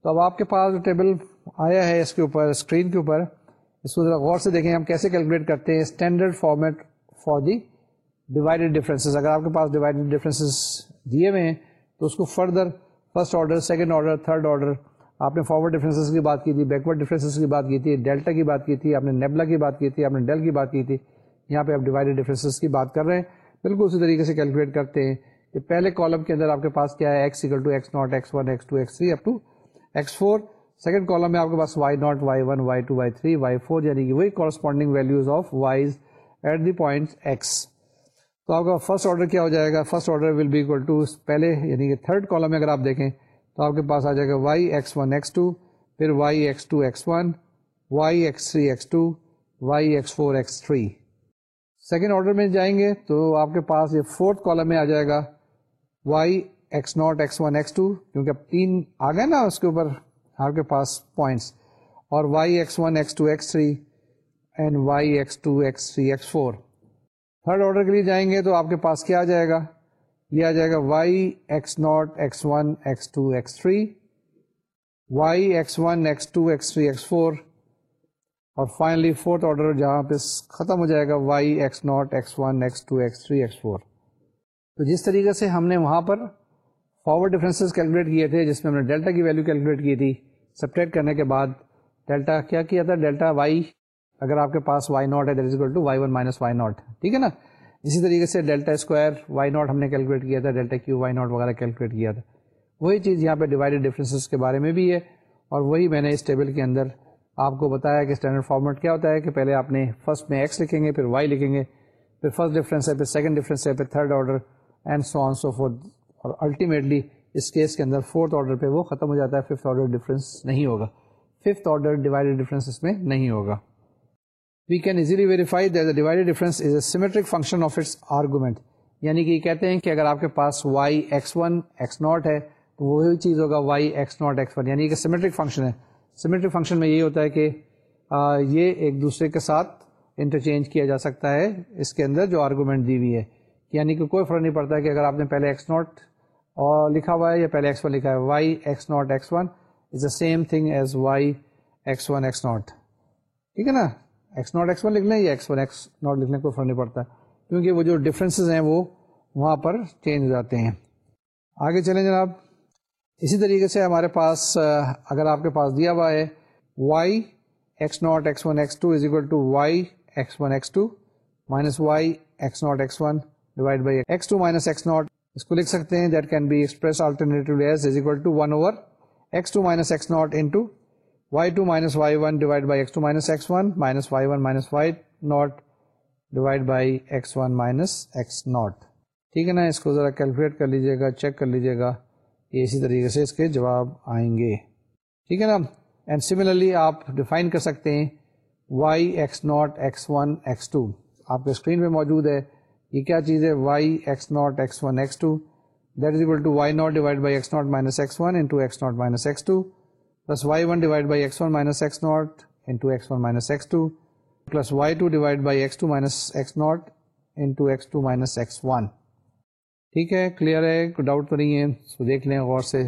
تو اب آپ کے پاس جو ٹیبل آیا ہے اس کے اوپر اسکرین کے اوپر اس کو ذرا غور سے دیکھیں ہم کیسے کیلکولیٹ کرتے ہیں standard format for the divided differences اگر آپ کے پاس ڈیوائڈیڈ ڈفرینسز دیے ہوئے ہیں، تو اس کو further first order second order third order آپ نے فارورڈ ڈفرینسز کی بات کی تھی بیکورڈ ڈفرینسز کی بات کی تھی ڈیلٹا کی بات کی تھی، آپ نے نیبلا کی بات کی تھی، آپ نے ڈیل کی بات کی تھی۔ یہاں پہ آپ ڈیوائڈیڈ ڈفرینسز کی بات کر رہے ہیں۔ بالکل اسی طریقے سے کیلکولیٹ کرتے ہیں کہ پہلے کالم کے اندر آپ کے پاس کیا ہے؟ X equal to x not x one x two x three up to x four second column میں آپ کے پاس y not y one y two y three y four یعنی کہ وہی corresponding values of y's at the point x تو آپ کا فرسٹ آرڈر کیا ہو جائے گا؟ First order will be equal to پہلے یعنی کہ تھرڈ کالم میں اگر آپ دیکھیں تو آپ کے پاس آ جائے گا y x one x two پھر y x two x one y x three x two y x four x three second order میں جائیں گے تو آپ کے پاس یہ فورتھ کالم میں آ جائے گا y x not x one x two کیونکہ اب تین آ گئے نا اس کے اوپر آپ کے پاس پوائنٹس اور y x one x two x three and y x two x three x four third order کے لیے جائیں گے تو آپ کے پاس کیا آ جائے گا؟ یہ آ جائے گا y x not x one x two x three y x one x two x three x four اور فائنلی فورتھ آرڈر جہاں پہ ختم ہو جائے گا y x not x one x two x three x four تو جس طریقے سے ہم نے وہاں پر فارورڈ ڈفرینسز کیلکولیٹ کیے تھے، جس میں ہم نے ڈیلٹا کی ویلو کیلکولیٹ کی تھی سپریٹ کرنے کے بعد ڈیلٹا کیا کیا تھا؟ ڈیلٹا وائی، اگر آپ کے پاس وائی ناٹ ہے، that is equal to y one minus y not ٹھیک ہے نا؟ اسی طریقے سے ڈیلٹا اسکوائر وائی ناٹ ہم نے کیلکولیٹ کیا تھا، ڈیلٹا کیو وائی ناٹ وغیرہ کیلکولیٹ کیا تھا۔ وہی چیز یہاں پہ ڈیوائڈیڈ ڈفرینسز کے بارے میں بھی ہے، اور وہی میں نے اس ٹیبل کے اندر آپ کو بتایا کہ اسٹینڈرڈ فارمیٹ کیا ہوتا ہے کہ پہلے آپ نے فرسٹ میں ایکس لکھیں گے، پھر وائی لکھیں گے، پھر فرسٹ ڈفرینس ہے، پھر سیکنڈ ڈفرینس ہے، پھر third order, and so on so four اور الٹیمیٹلی اس کیس کے اندر فورتھ آرڈر پہ وہ ختم ہو جاتا ہے ففتھ آرڈر ڈفرینس نہیں ہوگا۔ ففتھ آرڈر ڈیوائڈیڈ ڈفرینس اس میں نہیں ہوگا۔ We can easily verify divided difference is a symmetric function of its argument یعنی کہ یہ کہتے ہیں کہ اگر آپ کے پاس Y X one X naught ہے تو وہی چیز ہوگا Y X naught X one یعنی کہ سیمیٹرک فنکشن ہے۔ سیمیٹرک فنکشن میں یہ ہوتا ہے کہ آ, یہ ایک دوسرے کے ساتھ انٹرچینج کیا جا سکتا ہے اس کے اندر جو آرگومنٹ دی ہوئی ہے۔ یعنی کہ کوئی فرق نہیں پڑتا کہ اگر آپ نے پہلے ایکس ناٹ اور لکھا ہوا ہے یا پہلے ایکس ون لکھا ہے۔ Y x not x one is the same thing as y x one x not ٹھیک ہے نا؟ ایکس ناٹ ایکس ون لکھ لیں یا ایکس ون ایکس ناٹ لکھ لیں کوئی فرق نہیں پڑتا، کیونکہ وہ جو ڈفرینسز ہیں وہ وہاں پر چینج ہو جاتے ہیں۔ آگے چلیں جناب۔ اسی طریقے سے ہمارے پاس اگر آپ کے پاس دیا ہوا ہے y x not x one x two is equal to y x one x two minus y x not x one divide by x two minus x not اس کو لکھ سکتے ہیں. That can be express alternative as is equal to one over x two minus x not into y two minus y one divide by x two minus x one minus y one minus y not divide by x one minus x not ٹھیک ہے نا؟ اس کو ذرا کیلکولیٹ کر لیجیے گا چیک کر لیجیے گا. یہ اسی طریقے سے اس کے جواب آئیں گے. ٹھیک ہے نا؟ اینڈ سملرلی آپ ڈیفائن کر سکتے ہیں y x not x one x two آپ کے اسکرین پہ موجود ہے. یہ کیا چیز ہے؟ Y x not x one x two that is equal to y not divide by x not minus x one into x not minus x two plus y1 divided by x1 minus x into x1 minus x2. Plus y2 divided by x2 minus x into x2 minus x1. ٹھیک ہے؟ کلیئر ہے؟ کوئی ڈاؤٹ تو نہیں ہے؟ سو دیکھ لیں غور سے.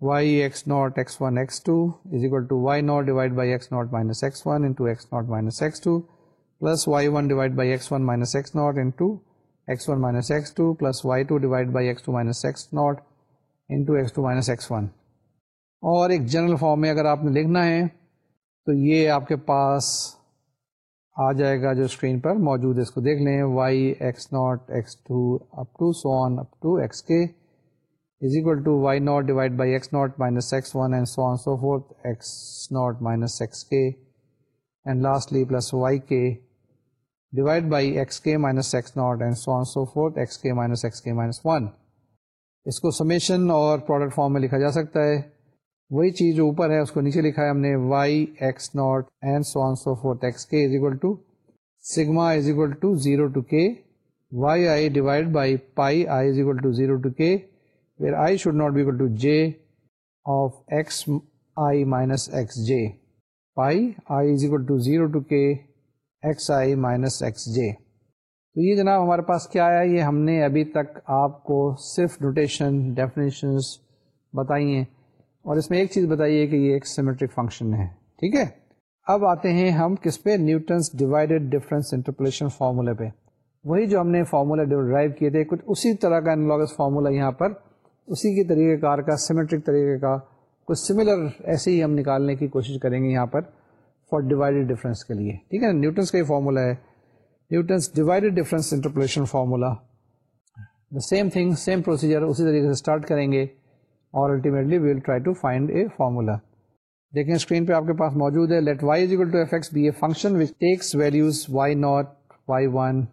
Y x not x one x two is equal to y not divide by x not minus x one into x not minus x two plus y one divide by x one minus x not into x one minus x two plus y two divide by x two minus x not into x two minus x one اور ایک جنرل فارم میں اگر آپ نے لکھنا ہے، تو یہ آپ کے پاس آ جائے گا جو اسکرین پر موجود ہے، اس کو دیکھ لیں۔ Y x not x two up to so on up to x k is equal to y not divide by x not minus x one and so on so fourth x not minus x k and lastly plus y k divide by x k minus x not and so on so fourth x k minus x k minus one اس کو سمیشن اور پروڈکٹ فارم میں لکھا جا سکتا ہے وہی چیز جو اوپر ہے اس کو نیچے لکھا ہے ہم نے y x naught and so on so forth x k is equal to sigma is equal to zero to k y i divide by pi i is equal to zero to k where i should not be equal to j of x i minus x j pi i is equal to zero to k x i minus x j تو یہ جناب ہمارے پاس کیا آیا؟ یہ ہم نے ابھی تک آپ کو صرف نوٹیشن ڈیفینیشنز بتائی ہیں۔ اور اس میں ایک چیز بتائیے کہ یہ ایک سیمیٹرک فنکشن ہے۔ ٹھیک ہے؟ اب آتے ہیں ہم کس پہ؟ نیوٹنس ڈیوائڈیڈ ڈفرینس انٹرپلیشن فارمولے پہ۔ وہی جو ہم نے فارمولا ڈرائیو کیے تھے، کچھ اسی طرح کا انالوگس فارمولا یہاں پر، اسی کے طریقہ کار کا سیمیٹرک طریقے کا، کچھ سملر ایسے ہی ہم نکالنے کی کوشش کریں گے یہاں پر۔ فار ڈیوائڈیڈ ڈفرینس کے لیے ٹھیک ہے نیوٹنس کا یہ فارمولا ہے Newton's divided difference interpolation formula the same thing same procedure اسی طریقے سے اسٹارٹ کریں گے اور ultimately we'll try to find a formula دیکھیں اسکرین پہ آپ کے پاس موجود ہے let y is equal to f x be a function which takes values y naught y one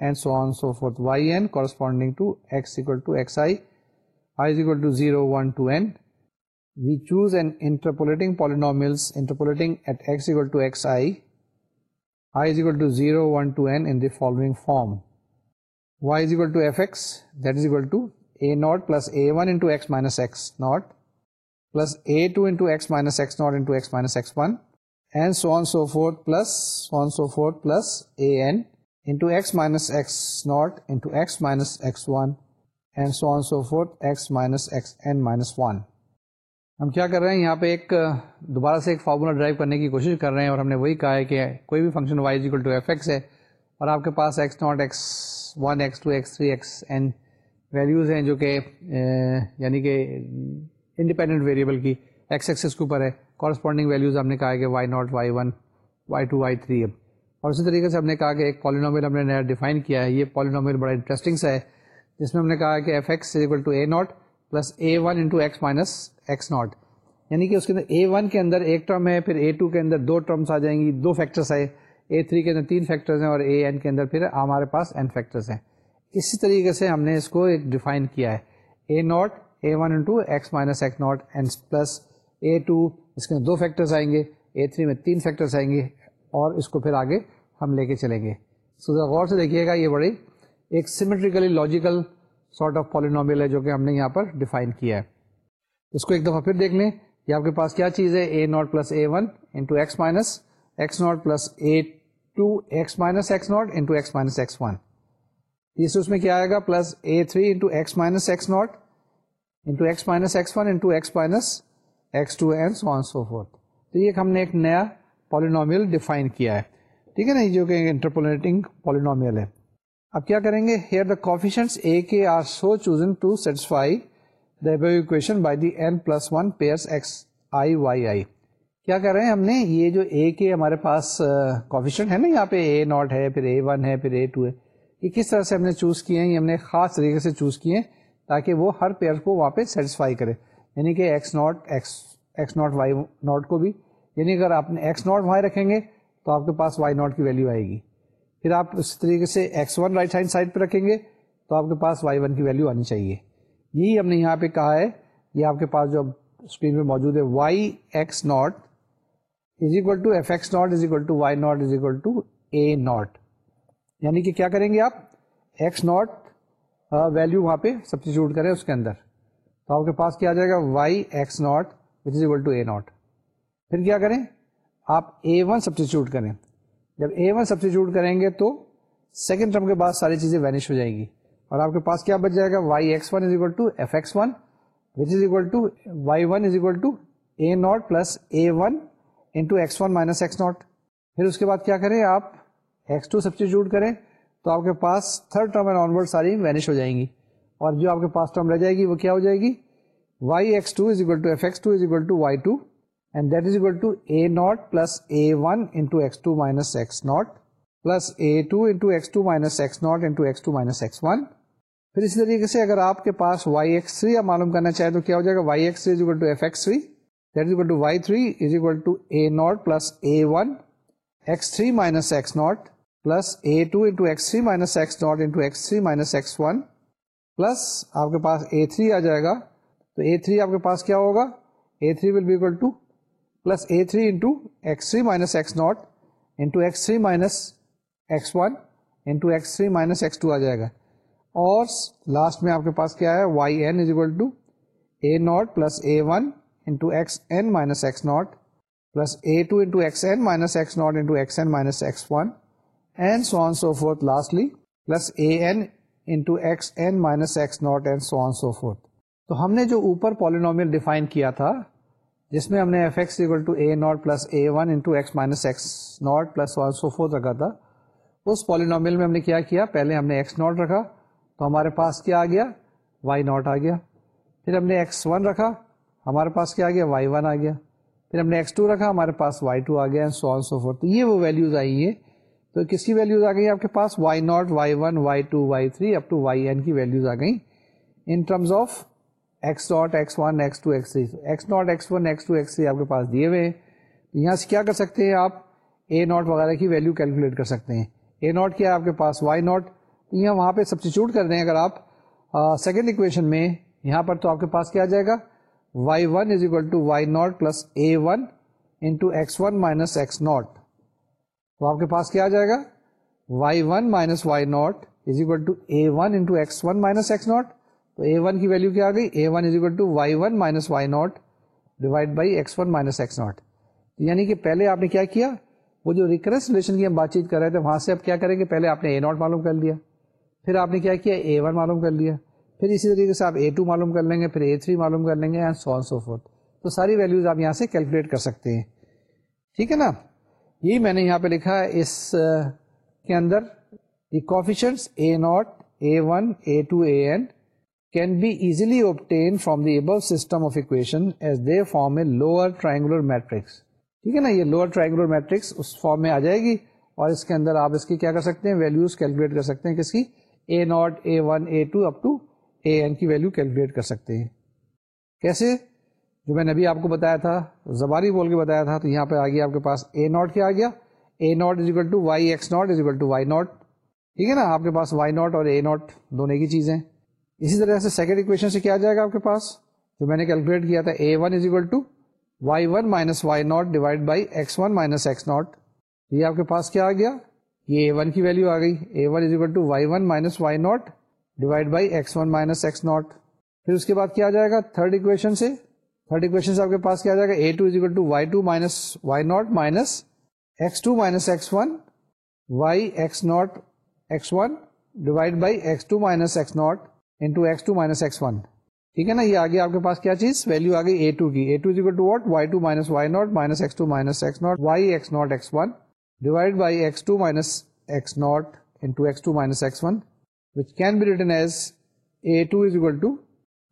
and so on so forth y n corresponding to x equal to x i i is equal to zero one to n we choose an interpolating polynomials interpolating at x equal to xi i is equal to 0 1 to n in the following form y is equal to fx that is equal to a naught plus a1 into x minus x naught plus a2 into x minus x naught into x minus x1 and so on so forth plus so on so forth plus an into x minus x naught into x minus x1 and so on so forth x minus xn minus 1 ہم کیا کر رہے ہیں؟ یہاں پہ ایک دوبارہ سے ایک فارمولا ڈرائیو کرنے کی کوشش کر رہے ہیں اور ہم نے وہی کہا ہے کہ کوئی بھی function y equal to f x ہے اور آپ کے پاس x naught x one x two x three x n values ہیں جو کہ یعنی کہ انڈیپینڈنٹ ویریبل کی ایکس ایکسس کے اوپر ہے۔ کورسپونڈنگ ویلیوز ہم نے کہا ہے کہ y naught y one y two y three اب اور اسی طریقے سے ہم نے کہا کہ ایک پالینومیل ہم نے نیا ڈیفائن کیا ہے۔ یہ پالینومیل بڑا انٹرسٹنگ سا ہے۔ جس میں ہم نے کہا کہ f x equal to a naught plus a one into x minus x naught یعنی کہ اس کے اندر اے ون کے اندر ایک ٹرم ہے، پھر اے ٹو کے اندر دو ٹرمس آ جائیں گی، دو فیکٹرس آئے اے تھری کے اندر تین فیکٹرز ہیں اور اے این کے اندر پھر ہمارے پاس این فیکٹرز ہیں۔ اسی طریقے سے ہم نے اس کو ایک ڈیفائن کیا ہے۔ A naught a one into x minus x naught n plus a two اس کے اندر دو فیکٹرز آئیں گے۔ اے تھری میں تین فیکٹرس آئیں گے اور اس کو پھر آگے ہم لے کے چلیں گے۔ سو غور سے دیکھیے گا، یہ بڑی ایک symmetrically logical sort of polynomial ہے جو کہ ہم نے یہاں پر ڈیفائن کیا ہے۔ اس کو ایک دفعہ پھر دیکھ لیں یہ آپ کے پاس کیا چیز ہے؟ A naught plus a one into x minus x naught plus a two x minus x naught into x minus x one اس اس میں کیا آئے گا؟ Plus a three into x minus x naught into x minus x one into x minus x two and so on so forth تو یہ ہم نے ایک نیا پالینومیل ڈیفائن کیا ہے۔ ٹھیک ہے نا؟ جو کہ انٹرپولیٹنگ پالینومیل ہے۔ اب کیا کریں گے؟ Hair the coefficients a k are so chosen to satisfy equation by the n plus one pairs x i y i کیا کر رہے ہیں ہم نے؟ یہ جو اے کے ہمارے پاس کوفیشن ہے نا، یہاں پہ اے ناٹ ہے، پھر اے ون ہے، پھر اے ٹو ہے۔ یہ کس طرح سے ہم نے چوز کیے ہیں؟ یہ ہم نے خاص طریقے سے چوز کیے ہیں تاکہ وہ ہر پیئر کو وہاں پہ سیٹسفائی کرے۔ یعنی کہ x naught x x naught y naught کو بھی۔ یعنی اگر آپ نے ایکس ناٹ وائی رکھیں گے تو آپ کے پاس وائی ناٹ کی ویلیو آئے گی۔ پھر آپ اس طریقے سے x one right hand side پہ رکھیں گے تو آپ کے پاس وائی ون کی ویلیو آنی چاہیے۔ یہی ہم نے یہاں پہ کہا ہے یہ آپ کے پاس جو اسکرین پہ موجود ہے y x naught is equal to f x naught is equal to y naught is equal to a naught یعنی کہ کیا کریں گے آپ؟ ایکس ناٹ ویلو وہاں پہ سبسٹیچیوٹ کریں اس کے اندر۔ تو آپ کے پاس کیا جائے گا؟ Y x naught which is equal to a naught پھر کیا کریں؟ آپ اے ون سبسٹیچیوٹ کریں۔ جب اے ون سبسٹیچیوٹ کریں گے تو سیکنڈ ٹرم کے بعد ساری چیزیں وینش ہو جائیں گی۔ اور آپ کے پاس کیا بچ جائے گا؟ Y x one is equal to f x one which is equal to y one is equal to a naught plus a one into x one minus x naught پھر اس کے بعد کیا کریں؟ آپ ایکس ٹو سبسٹیچیوٹ کریں تو آپ کے پاس تھرڈ ٹرم اینڈ آنورڈ ساری وینش ہو جائیں گی۔ اور جو آپ کے پاس ٹرم رہ جائے گی وہ کیا ہو جائے گی؟ Y x two is equal to f x two is equal to y two and that is equal to a naught plus a one into x two minus x naught plus a two into x two minus x naught into x two minus x one پھر اسی طریقے سے اگر آپ کے پاس وائی ایکس تھری آپ معلوم کرنا چاہیں تو کیا ہو جائے گا y x three is equal to f x three that is equal to y three is equal to a naught plus a one x three minus x naught plus a two into x three minus x naught into x three minus x one plus آپ کے پاس اے تھری آ جائے گا تو اے تھری آپ کے پاس کیا ہوگا a three will be equal to plus a three into x three minus x naught into x three minus x one into x three minus x two آ جائے گا اور لاسٹ میں آپ کے پاس کیا ہے y n is equal to a naught plus a one into x n minus x naught plus a two into x n minus x naught into x n minus x one and so on so forth lastly plus a n into x n minus x naught and so on so forth تو ہم نے جو اوپر پالینومیل ڈیفائن کیا تھا جس میں ہم نے f x equal to a naught plus a one into x minus x naught plus one so forth رکھا تھا۔ اس پالینومیل میں ہم نے کیا کیا؟ پہلے ہم نے ایکس ناٹ رکھا، تو ہمارے پاس کیا آ گیا؟ وائی ناٹ آ گیا۔ پھر ہم نے ایکس ون رکھا، ہمارے پاس کیا آ گیا؟ وائی ون آ گیا۔ پھر ہم نے ایکس ٹو رکھا، ہمارے پاس وائی ٹو آ گیا سو آن سو فور تو یہ وہ ویلیوز آئی ہیں۔ تو کس کی ویلیوز آ گئی آپ کے پاس y naught y one y two y three up to y n کی ویلیوز آ گئی in terms of x naught x one x two x three x naught x one x two x three آپ کے پاس دیے ہوئے ہیں۔ تو یہاں سے کیا کر سکتے ہیں آپ؟ اے ناٹ وغیرہ کی ویلیو کیلکولیٹ کر سکتے ہیں۔ اے ناٹ کیا ہے آپ کے پاس؟ وائی ناٹ یہاں وہاں پہ سبسٹیچیوٹ کر دیں اگر آپ سیکنڈ اکویشن میں یہاں پر تو آپ کے پاس کیا جائے گا؟ Y one is equal to y naught plus a one into x one minus x naught تو آپ کے پاس کیا آ جائے گا؟ Y one minus y naught is equal to a one into x one minus x naught تو اے ون کی ویلو کیا آ گئی? A one is equal to y one minus y naught divide by x one minus x naught یعنی کہ پہلے آپ نے کیا کیا؟ وہ جو ریکرنس ریلیشن کی ہم بات چیت کر رہے تھے، وہاں سے اب کیا کریں گے؟ پہلے آپ نے اے ناٹ معلوم کر لیا۔ پھر آپ نے کیا کیا؟ اے ون معلوم کر لیا۔ پھر اسی طریقے سے آپ اے ٹو معلوم کر لیں گے، پھر اے تھری معلوم کر لیں گے اینڈ سو سو فورتھ تو ساری ویلیوز آپ یہاں سے کیلکولیٹ کر سکتے ہیں۔ ٹھیک ہے نا؟ یہی میں نے یہاں پہ لکھا ہے، اس، کے اندر the coefficients a naught a one a two a n can be easily obtain from the above system of equation as they form a lower triangular matrix ٹھیک ہے نا؟ یہ لوور ٹرائنگولر میٹرکس اس فارم میں آ جائے گی اور اس کے اندر آپ اس کی کیا کر سکتے ہیں؟ ویلوز کیلکولیٹ کر سکتے ہیں کس کی؟ A naught a one a two up to a n کی ویلو کیلکولیٹ کر سکتے ہیں۔ کیسے؟ جو میں نے ابھی آپ کو بتایا تھا، زبانی بول کے بتایا تھا، تو یہاں پہ آ گیا آپ کے پاس اے ناٹ کیا آ گیا؟ A naught is equal to y x naught is equal to y naught ٹھیک ہے نا؟ آپ کے پاس وائی ناٹ اور اے ناٹ دونوں کی چیزیں۔ اسی طرح سے سیکنڈ اکویشن سے کیا جائے گا آپ کے پاس؟ جو میں نے کیلکولیٹ کیا تھا a one is equal to y one minus y naught divide by x one minus x naught یہ آپ کے پاس کیا آ گیا؟ یہ اے ون کی ویلو آ گئی۔ A one is equal to y one minus y naught divide by x one minus x naught پھر اس کے بعد کیا جائے گا؟ تھرڈ اکویشن سے۔ تھرڈ اکویشن سے آپ کے پاس کیا جائے گا؟ A two is equal to y two minus y naught minus x two minus x one y x naught x one divide by x two minus x naught into x two minus x one ٹھیک ہے نا؟ یہ آگے آپ کے پاس کیا چیز؟ ویلو آ گئی اے ٹو کی a two two two what y two minus y naught minus x two minus x naught y x naught x one divide by x two minus x naught into x two minus x one which can be written as a two is equal to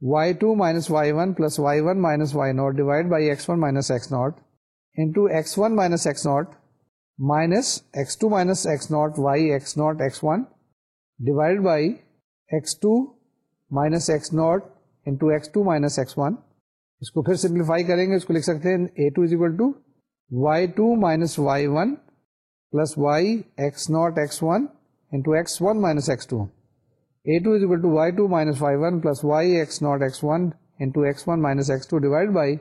y two minus y one plus y one minus y naught divide by x one minus x naught into x one minus x naught minus x two minus x naught y x naught x one divide by x two minus x naught into x two minus x one اس کو پھر سمپلیفائی کریں گے اس کو لکھ سکتے ہیں a two is equal to y two minus y one plus y x naught x one into x one minus x two a two is equal to y two minus y one plus y x naught x one into x one minus x two divide by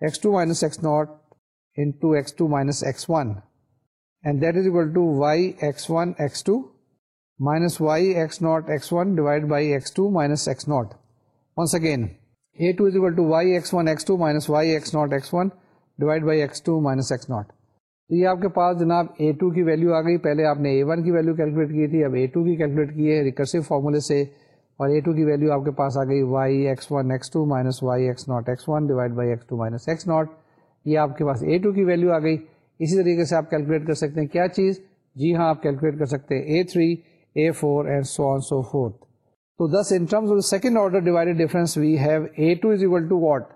x two minus x naught into x two minus x one and that is equal to y x one x two minus y x naught x one divide by x two minus x naught once again a2 is equal to y x1 x2 minus y x naught x1 divide by x two minus x naught تو یہ آپ کے پاس جناب اے ٹو کی ویلو آ گئی. پہلے آپ نے اے ون کی ویلو کیلکولیٹ کی تھی. اب اے ٹو کی کیلکولیٹ کی ہے ریکرسو فارمولے سے اور اے ٹو کی ویلو آپ کے پاس آ گئی y x one x two minus y x naught x one divide by x two minus x naught یہ آپ کے پاس اے ٹو کی ویلو آ گئی. اسی طریقے سے آپ کیلکولیٹ کر سکتے ہیں. کیا چیز؟ جی ہاں آپ کیلکولیٹ کر سکتے ہیں. A three A4 and so on so forth. So thus in terms of the second order divided difference we have A2 is equal to what?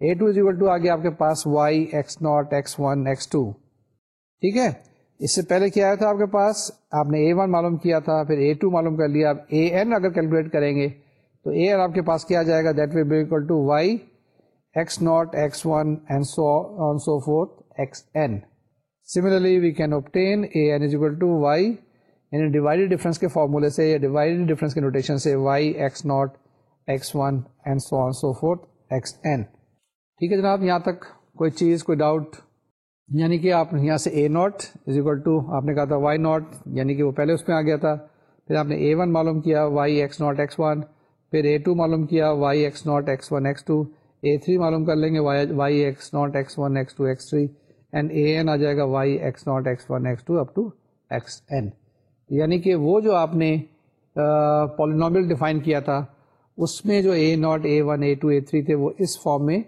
A2 is equal to آگے آپ کے پاس y x0 x1 x2 ٹھیک ہے اس سے پہلے کیا آیا تھا آپ کے پاس آپ نے A1 معلوم کیا تھا پھر A2 معلوم کر لیا اب AN اگر کیلکولیٹ کریں گے تو AN آپ کے پاس کیا جائے گا that will be equal to y x0 x1 and so on so forth xn similarly we can obtain A n is equal to y یعنی ڈیوائڈیڈ ڈفرینس کے فارمولے سے یا ڈیوائڈیڈ ڈفرینس کے نوٹیشن سے y x naught x one and so on so forth x n ٹھیک ہے جناب، یہاں تک کوئی چیز، کوئی ڈاؤٹ یعنی کہ آپ یہاں سے A naught is equal to آپ نے کہا تھا وائی ناٹ یعنی کہ وہ پہلے اس میں آ گیا تھا، پھر آپ نے اے ون معلوم کیا y x naught x one پھر اے ٹو معلوم کیا y x naught x one x two A three معلوم کر لیں گے y x naught x one x two x three and A n آ جائے گا y x naught x one x two up to x n یعنی کہ وہ جو آپ نے پالینومل ڈیفائن کیا تھا، اس میں جو A naught A one A two A three تھے، وہ اس فارم میں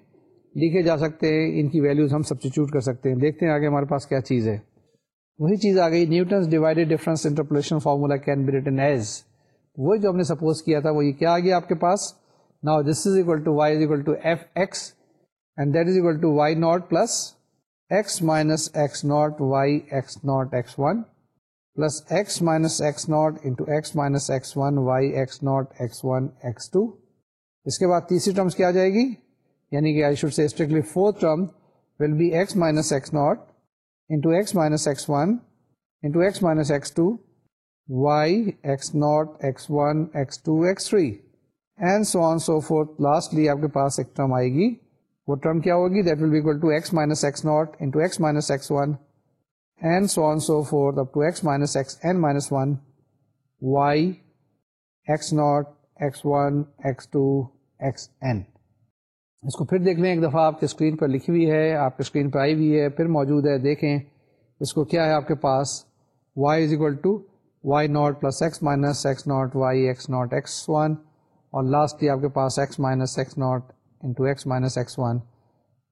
لکھے جا سکتے ہیں، ان کی ویلیوز ہم سبسٹیچیوٹ کر سکتے ہیں۔ دیکھتے ہیں آگے ہمارے پاس کیا چیز ہے۔ وہی چیز آ گئی Newton's divided difference interpolation formula can be written as وہی جو ہم نے سپوز کیا تھا وہ یہ کیا آ گیا آپ کے پاس۔ Now this is equal to y is equal to f x and that is equal to y naught plus x minus x naught y x naught x1 plus x minus x naught into x minus x1 y x naught x1 x2 اس کے بعد تیسری ٹرمز کیا جائے گی یعنی کہ I should say strictly fourth term will be x minus x naught into x minus x one into x minus x two y x naught x one x two x three and so on so forth lastly آپ کے پاس ایک ٹرم آئے گی وہ ٹرم کیا ہوگی that will be be equal to x minus x naught into x minus x one and so on so forth up to x minus x n minus one y x naught x one x two x n اس کو پھر دیکھ لیں ایک دفعہ آپ کے اسکرین پر لکھی ہوئی ہے آپ کے اسکرین پہ آئی ہوئی ہے پھر موجود ہے دیکھیں اس کو کیا ہے آپ کے پاس y is equal to y naught plus x minus x naught y x naught x one اور لاسٹلی آپ کے پاس x minus x naught into x minus x one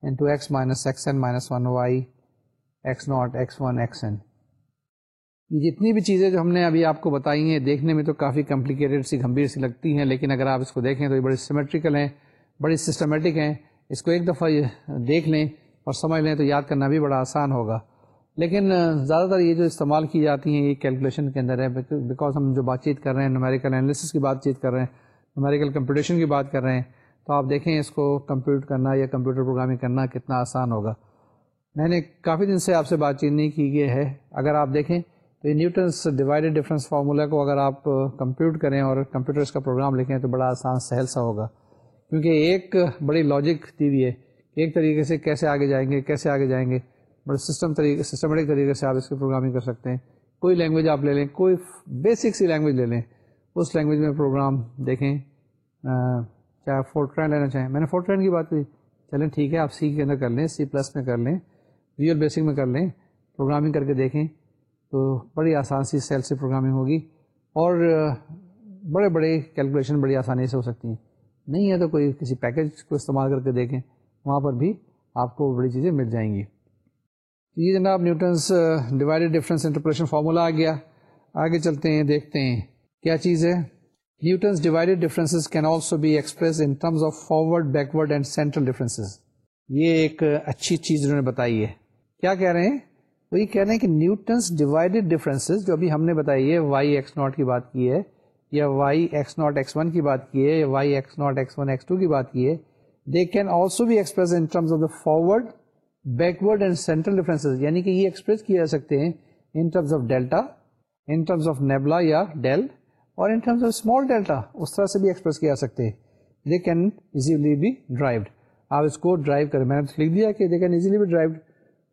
into x minus x n minus one y x naught x one x n یہ جتنی بھی چیزیں جو ہم نے ابھی آپ کو بتائی ہیں، دیکھنے میں تو کافی کمپلیکیٹڈ سی گمبھیر سی لگتی ہیں، لیکن اگر آپ اس کو دیکھیں تو یہ بڑی سیمیٹریکل ہیں، بڑی سسٹمیٹک ہیں۔ اس کو ایک دفعہ دیکھ لیں اور سمجھ لیں تو یاد کرنا بھی بڑا آسان ہوگا۔ لیکن زیادہ تر یہ جو استعمال کی جاتی ہیں، یہ کیلکولیشن کے اندر ہے بیکاز ہم جو بات چیت کر رہے ہیں نومیریکل انالیسس کی بات چیت کر رہے ہیں نومیریکل کمپٹیشن کی بات کر رہے ہیں، تو آپ دیکھیں اس کو کمپیوٹ کرنا یا کمپیوٹر پروگرامنگ کرنا کتنا آسان ہوگا۔ میں نے کافی دن سے آپ سے بات چیت نہیں کی گئی ہے۔ اگر آپ دیکھیں تو یہ نیوٹنس ڈیوائڈیڈ ڈفرینس فارمولہ کو اگر آپ کمپیوٹ کریں اور کمپیوٹرس کا پروگرام لکھیں تو بڑا آسان، سہل سا ہوگا۔ کیونکہ ایک بڑی لاجک دی ہوئی ہے۔ ایک طریقے سے کیسے آگے جائیں گے، کیسے آگے جائیں گے۔ بڑے سسٹم طریقے سسٹمیٹک طریقے سے آپ اس کی پروگرامنگ کر سکتے ہیں۔ کوئی لینگویج آپ لے لیں، کوئی بیسک سی لینگویج لے لیں۔ اس لینگویج میں پروگرام دیکھیں۔ چاہے فورٹرین لینا چاہیں؟ میں نے فورٹرین کی بات کی۔ چلیں ٹھیک ہے، آپ سی کے اندر کر لیں سی پلس میں کر لیں۔ ویئر بیسک میں کر لیں پروگرامنگ کر کے دیکھیں تو بڑی آسان سی سیل سے پروگرامنگ ہوگی اور بڑے بڑے کیلکولیشن بڑی آسانی سے ہو سکتی ہیں۔ نہیں ہے تو کوئی کسی پیکج کو استعمال کر کے دیکھیں، وہاں پر بھی آپ کو بڑی چیزیں مل جائیں گی۔ یہ جناب Newton's divided difference interpretation formula آ گیا۔ آگے چلتے ہیں، دیکھتے ہیں کیا چیز ہے۔ Newton's divided differences can also be express in terms of forward backward and central differences یہ ایک اچھی چیز انہوں نے بتائی ہے۔ کیا کہہ رہے ہیں؟ وہ یہ کہہ رہے ہیں کہ نیوٹنس ڈیوائڈیڈ ڈفرینسز جو ابھی ہم نے بتائی ہے، وائی ایکس ناٹ کی بات کی ہے، یا y x naught x one کی بات کی ہے، یا y x naught x one x two کی بات کی ہے they can also be express in terms of the forward backward and central differences یعنی کہ یہ ایکسپریس کیے جا سکتے ہیں in terms of delta in terms of nabla یا ڈیل اور in terms of small delta اس طرح سے بھی ایکسپریس کیا جا سکتے ہیں۔ They can easily be derived آپ اس کو ڈرائیو کریں۔ میں نے لکھ دیا کہ they can easily be derived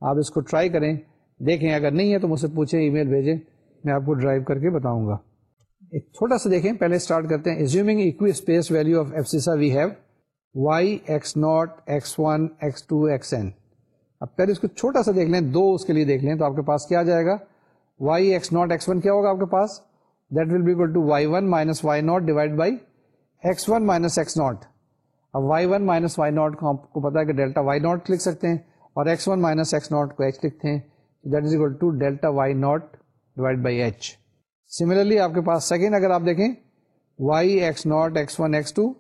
آپ اس کو ٹرائی کریں۔ دیکھیں، اگر نہیں ہے تو مجھ سے پوچھیں ای میل بھیجیں۔ میں آپ کو ڈرائیو کر کے بتاؤں گا۔ ایک چھوٹا سا دیکھیں، پہلے اسٹارٹ کرتے ہیں۔ Assuming equispaced value of f سیسا we have y x naught x one x two x n اب پہلے اس کو چھوٹا سا دیکھ لیں، دو اس کے لیے دیکھ لیں تو آپ کے پاس کیا آ جائے گا؟ Y x naught x one کیا ہوگا آپ کے پاس؟ That will be equal to y one minus y naught divide by x one minus x naught اب y one minus y naught کو آپ کو پتا ہے کہ ڈیلٹا وائی ناٹ لکھ سکتے ہیں۔ اور x one minus x naught کو ایچ لکھتے ہیں. That is equal to delta y naught divide by h similarly آپ کے پاس سیکنڈ اگر آپ دیکھیں y x naught x one x two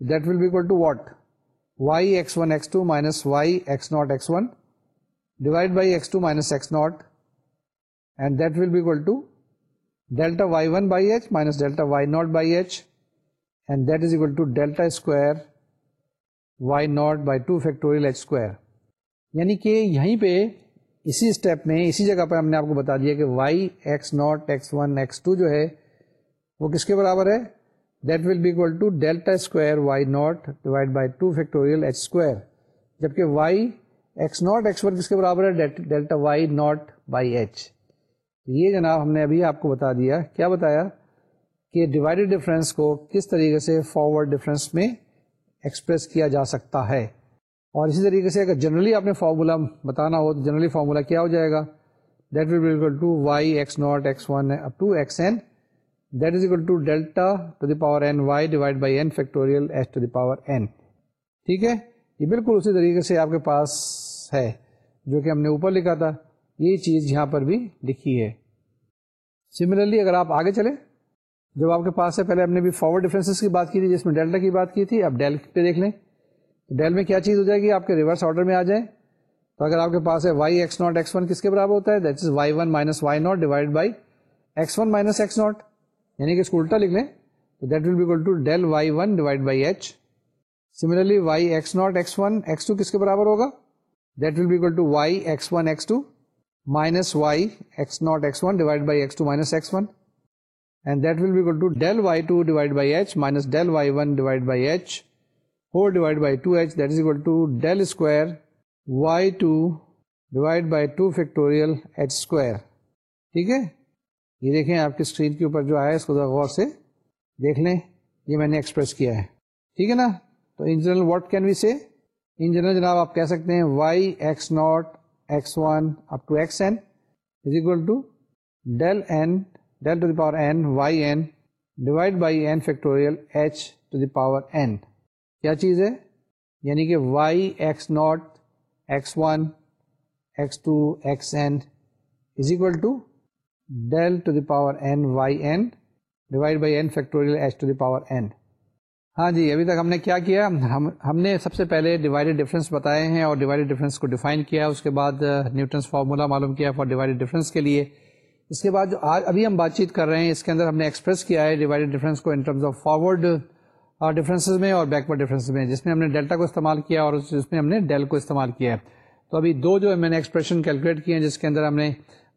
that will be equal to what y x one x two minus y x naught x one divide by x two minus x naught and that will be equal to delta y one by h minus delta y naught by h and that is equal to delta square y naught by two factorial h square یعنی کہ یہیں پہ اسی اسٹیپ میں، اسی جگہ پہ ہم نے آپ کو بتا دیا کہ y x naught x one x two جو ہے، وہ کس کے برابر ہے؟ That will be equal to delta square y naught divide by two factorial h square جبکہ y x naught x one کس کے برابر ہے؟ Delta y naught by h یہ جناب ہم نے ابھی آپ کو بتا دیا۔ کیا بتایا؟ کہ ڈیوائڈیڈ ڈفرینس کو کس طریقے سے فارورڈ ڈفرینس میں ایکسپریس کیا جا سکتا ہے۔ اور اسی طریقے سے اگر جنرلی آپ نے فارمولا بتانا ہو تو جنرلی فارمولا کیا ہو جائے گا؟ That will be equal to y x naught x one up to x n that is equal to delta to the power n y divide by n factorial s to the power n ٹھیک ہے؟ یہ بالکل اسی طریقے سے آپ کے پاس ہے جو کہ ہم نے اوپر لکھا تھا۔ یہ چیز یہاں پر بھی لکھی ہے۔ سملرلی اگر آپ آگے چلیں، جب آپ کے پاس ہے، پہلے ہم نے بھی فارورڈ ڈفرینسز کی بات کی تھی، جس میں ڈیلٹا کی بات کی تھی، اب ڈیل پہ دیکھ لیں۔ ڈیل میں کیا چیز ہو جائے گی؟ آپ کے ریورس آرڈر میں آ جائیں۔ تو اگر آپ کے پاس ہے y x naught x one کس کے برابر ہوتا ہے؟ That is y one minus y naught divide by x one minus x naught یعنی کہ اس کو الٹا لکھ لیں۔ تو that will be equal to del y one divide by h similarly y x naught x one x two کس کے برابر ہوگا؟ That will be equal to y x one x two minus y x naught x minus y x naught x1 divided by x2 minus x1 and that will be equal to del y2 divided by h minus del y1 divided by h whole divided by 2h that is equal to del square y2 divided by 2 factorial h square. ٹھیک ہے یہ دیکھیں آپ کی اسکرین کے اوپر جو آیا ہے اس کو غور سے دیکھ لیں یہ میں نے ایکسپریس کیا ہے ٹھیک ہے نا تو in general what can we say in general جناب آپ کہہ سکتے ہیں y x naught x1 up to xn is equal to del n del to the power n yn divide by n factorial h to the power n کیا چیز ہے؟ یعنی کہ y x naught, x one, x two, x n is equal to del to the power n y n divide by n factorial h to the power n. ہاں جی ابھی تک ہم نے کیا کیا؟ ہم ہم نے سب سے پہلے ڈیوائڈیڈ ڈفرینس بتائے ہیں اور ڈیوائڈیڈ ڈفرینس کو ڈیفائن کیا، اس کے بعد نیوٹنس فارمولا معلوم کیا فار ڈیوائڈیڈ ڈفرینس کے لیے۔ اس کے بعد جو آج ابھی ہم بات چیت کر رہے ہیں، اس کے اندر ہم نے ایکسپریس کیا ہے ڈیوائڈیڈ ڈفرینس کو in terms of forward differences میں اور بیکورڈ ڈفرینس میں، جس میں ہم نے ڈیلٹا کو استعمال کیا اور جس میں ہم نے ڈیل کو استعمال کیا ہے۔ تو ابھی دو جو میں نے ایکسپریشن کیلکولیٹ کیے ہیں، جس کے اندر ہم نے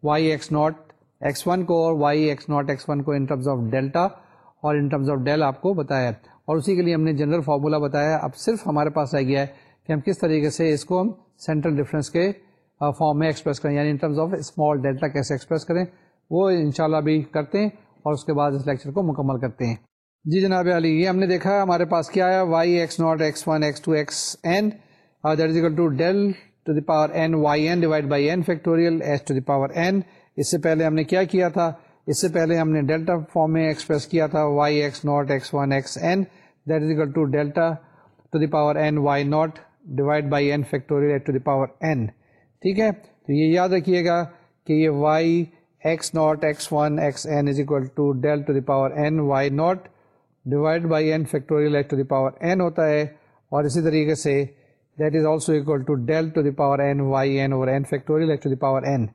y x naught x one کو اور y x naught x one کو ان ٹرمز آف ڈیلٹا اور ان ٹرمز آف ڈیل آپ کو بتایا اور اسی کے لیے ہم نے جنرل فارمولا بتایا اب صرف ہمارے پاس آ گیا ہے کہ ہم کس طریقے سے اس کو ہم سینٹرل ڈفرینس کے فارم میں ایکسپریس کریں یعنی in terms of small delta کیسے ایکسپریس کریں، وہ انشاءاللہ شاء بھی کرتے ہیں اور اس کے بعد اس لیکچر کو مکمل کرتے ہیں۔ جی جناب علی، یہ ہم نے دیکھا، ہمارے پاس کیا ہے y x naught, x one, x two, x n that is equal to del to the power n, y n divide by n factorial s to the power n. اس سے پہلے ہم نے کیا کیا تھا؟ اس سے پہلے ہم نے ڈیلٹا فارم میں ایکسپریس کیا تھا، y x naught, x one, x n. That is equal to delta to the power n, y naught divide by n factorial to the power n. ٹھیک ہے؟ تو یہ یاد رکھیے گا کہ یہ y x naught, x one, x n is equal to del to the power n, y naught divide by n factorial h to the power n ہوتا ہے اور اسی طریقے سے that is also equal to del to the power n y n اور n factorial h to the power n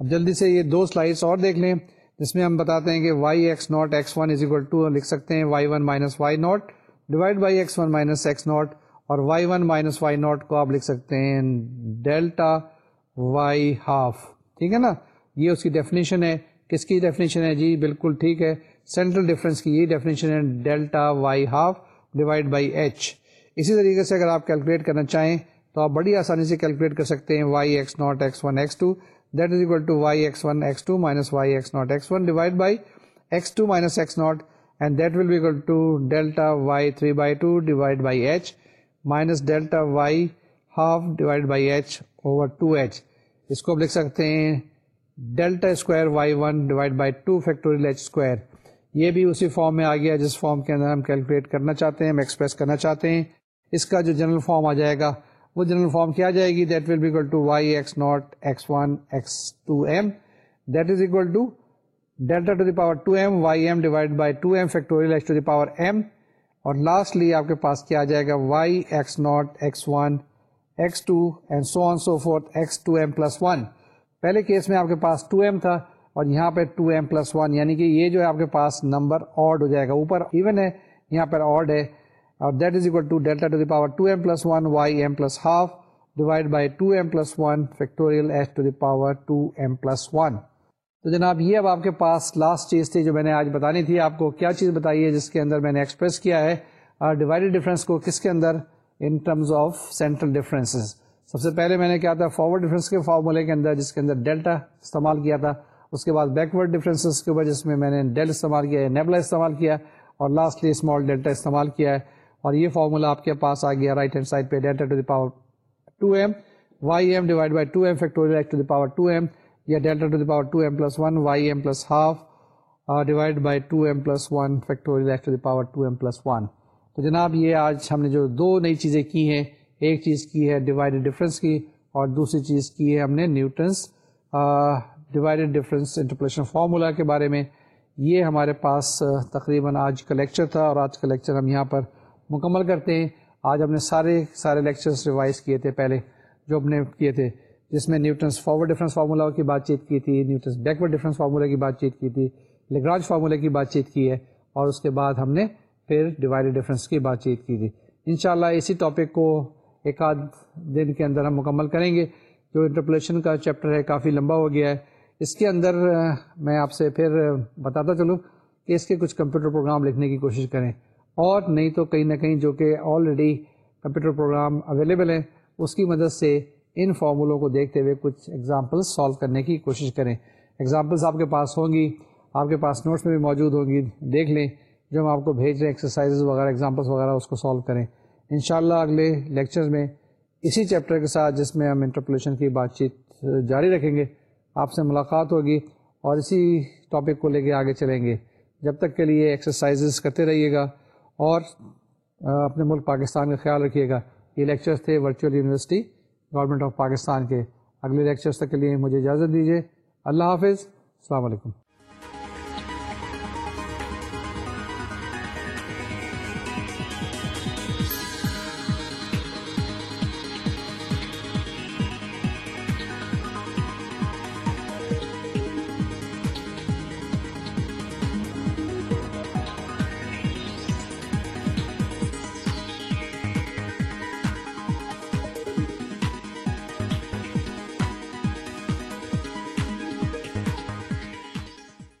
اب جلدی سے یہ دو سلائڈس اور دیکھ لیں، جس میں ہم بتاتے ہیں کہ y x naught x one is equal to لکھ سکتے ہیں y one minus y naught divide by x one minus x naught اور y one minus y naught کو آپ لکھ سکتے ہیں ڈیلٹا وائی ہاف ٹھیک ہے نا؟ یہ اس کی ڈیفینیشن ہے۔ کس کی ڈیفینیشن ہے؟ جی بالکل ٹھیک ہے۔ سینٹرل ڈفرینس کی یہ ڈیفینیشن ہے delta y half divide by h اسی طریقے سے اگر آپ کیلکولیٹ کرنا چاہیں تو آپ بڑی آسانی سے کیلکولیٹ کر سکتے ہیں y x naught x one x two that is equal to y x one x two minus y x naught x one divide by x two minus x naught and that will be equal to delta y three by two divide by h minus delta y half divide by h over two h اس کو آپ لکھ سکتے ہیں delta square y one divide by two factorial h square یہ بھی اسی فارم میں آ گیا جس فارم کے اندر ہم کیلکولیٹ کرنا چاہتے ہیں، ہم ایکسپریس کرنا چاہتے ہیں۔ اس کا جو جنرل فارم آ جائے گا، وہ جنرل فارم کیا جائے گی؟ That will be equal to y x naught x one x two m that is equal to delta to the power two m y m divide by two m factorial x to the power m اور لاسٹلی آپ کے پاس کیا آ جائے گا؟ Y x naught x one x two and so on so forth x two m plus one پہلے کیس میں آپ کے پاس ٹو ایم تھا اور یہاں پہ ٹو ایم پلس ون یعنی کہ یہ جو ہے آپ کے پاس نمبر آڈ ہو جائے گا۔ اوپر ایون ہے، یہاں پر آڈ ہے۔ اور that is equal to delta to the power two m plus one y m plus half divide by two m plus one factorial h to the power two m plus one تو جناب، یہ اب آپ کے پاس لاسٹ چیز تھی جو میں نے آج بتانی تھی۔ آپ کو کیا چیز بتائی ہے جس کے اندر میں نے ایکسپریس کیا ہے؟ اور ڈیوائڈیڈ ڈفرینس کو کس کے اندر؟ In terms of central differences سب سے پہلے میں نے کیا تھا فارورڈ ڈفرینس کے فارمولے کے اندر، جس کے اندر ڈیلٹا استعمال کیا تھا۔ اس کے بعد بیکورڈ ڈفرینسز کے اوپر جس میں میں نے ڈیل استعمال کیا ہے نیبلا استعمال کیا اور لاسٹلی اسمال ڈیلٹا استعمال کیا ہے۔ اور یہ فارمولا آپ کے پاس آ گیا رائٹ ہینڈ سائڈ پہ delta to the power two m y m divide by two m factorial to the power two m یا delta to the power two m plus one y m plus half divide by two m plus one factorial to the power two m plus one تو جناب یہ آج ہم نے جو دو نئی چیزیں کی ہیں، ایک چیز کی ہے ڈیوائڈیڈ ڈفرینس کی، اور دوسری چیز کی ہے ہم نے Newton's divided difference interpolation formula کے بارے میں. یہ ہمارے پاس تقریباً آج کا لیکچر تھا اور آج کا لیکچر ہم یہاں پر مکمل کرتے ہیں. آج ہم نے سارے سارے لیکچرس ریوائز کیے تھے پہلے جو ہم نے کیے تھے، جس میں نیوٹنس فارورڈ ڈفرینس فارمولا کی بات چیت کی تھی نیوٹنس بیکورڈ ڈفرینس فارمولا کی بات چیت کی تھی لیگرانج فارمولہ کی بات چیت کی ہے، اور اس کے بعد ہم نے پھر ڈیوائڈیڈ ڈفرینس کی بات چیت کی تھی. انشاءاللہ اسی ٹاپک کو ایک آدھ دن کے اندر ہم مکمل کریں گے. جو انٹرپلیشن کا چیپٹر ہے، کافی لمبا ہو گیا ہے. اس کے اندر میں آپ سے پھر بتاتا چلوں کہ اس کے کچھ کمپیوٹر پروگرام لکھنے کی کوشش کریں۔ اور نہیں تو کہیں نہ کہیں جو کہ آلریڈی کمپیوٹر پروگرام اویلیبل ہیں، اس کی مدد سے ان فارمولوں کو دیکھتے ہوئے کچھ ایگزامپلس سالو کرنے کی کوشش کریں۔ ایگزامپلس آپ کے پاس ہوں گی، آپ کے پاس نوٹس میں بھی موجود ہوں گی، دیکھ لیں۔ جو ہم آپ کو بھیج رہے ہیں ایکسرسائز وغیرہ ایگزامپلس وغیرہ، اس کو سالو کریں۔ انشاءاللہ اگلے لیکچر میں اسی چیپٹر کے ساتھ جس میں ہم انٹرپولیشن کی بات چیت جاری رکھیں گے۔ آپ سے ملاقات ہوگی اور اسی ٹاپک کو لے کے آگے چلیں گے۔ جب تک کے لیے ایکسرسائزز کرتے رہیے گا اور اپنے ملک پاکستان کا خیال رکھیے گا۔ یہ لیکچرز تھے virtual university government of Pakistan کے۔ اگلے لیکچرز تک کے لیے مجھے اجازت دیجیے اللہ حافظ۔ السلام علیکم۔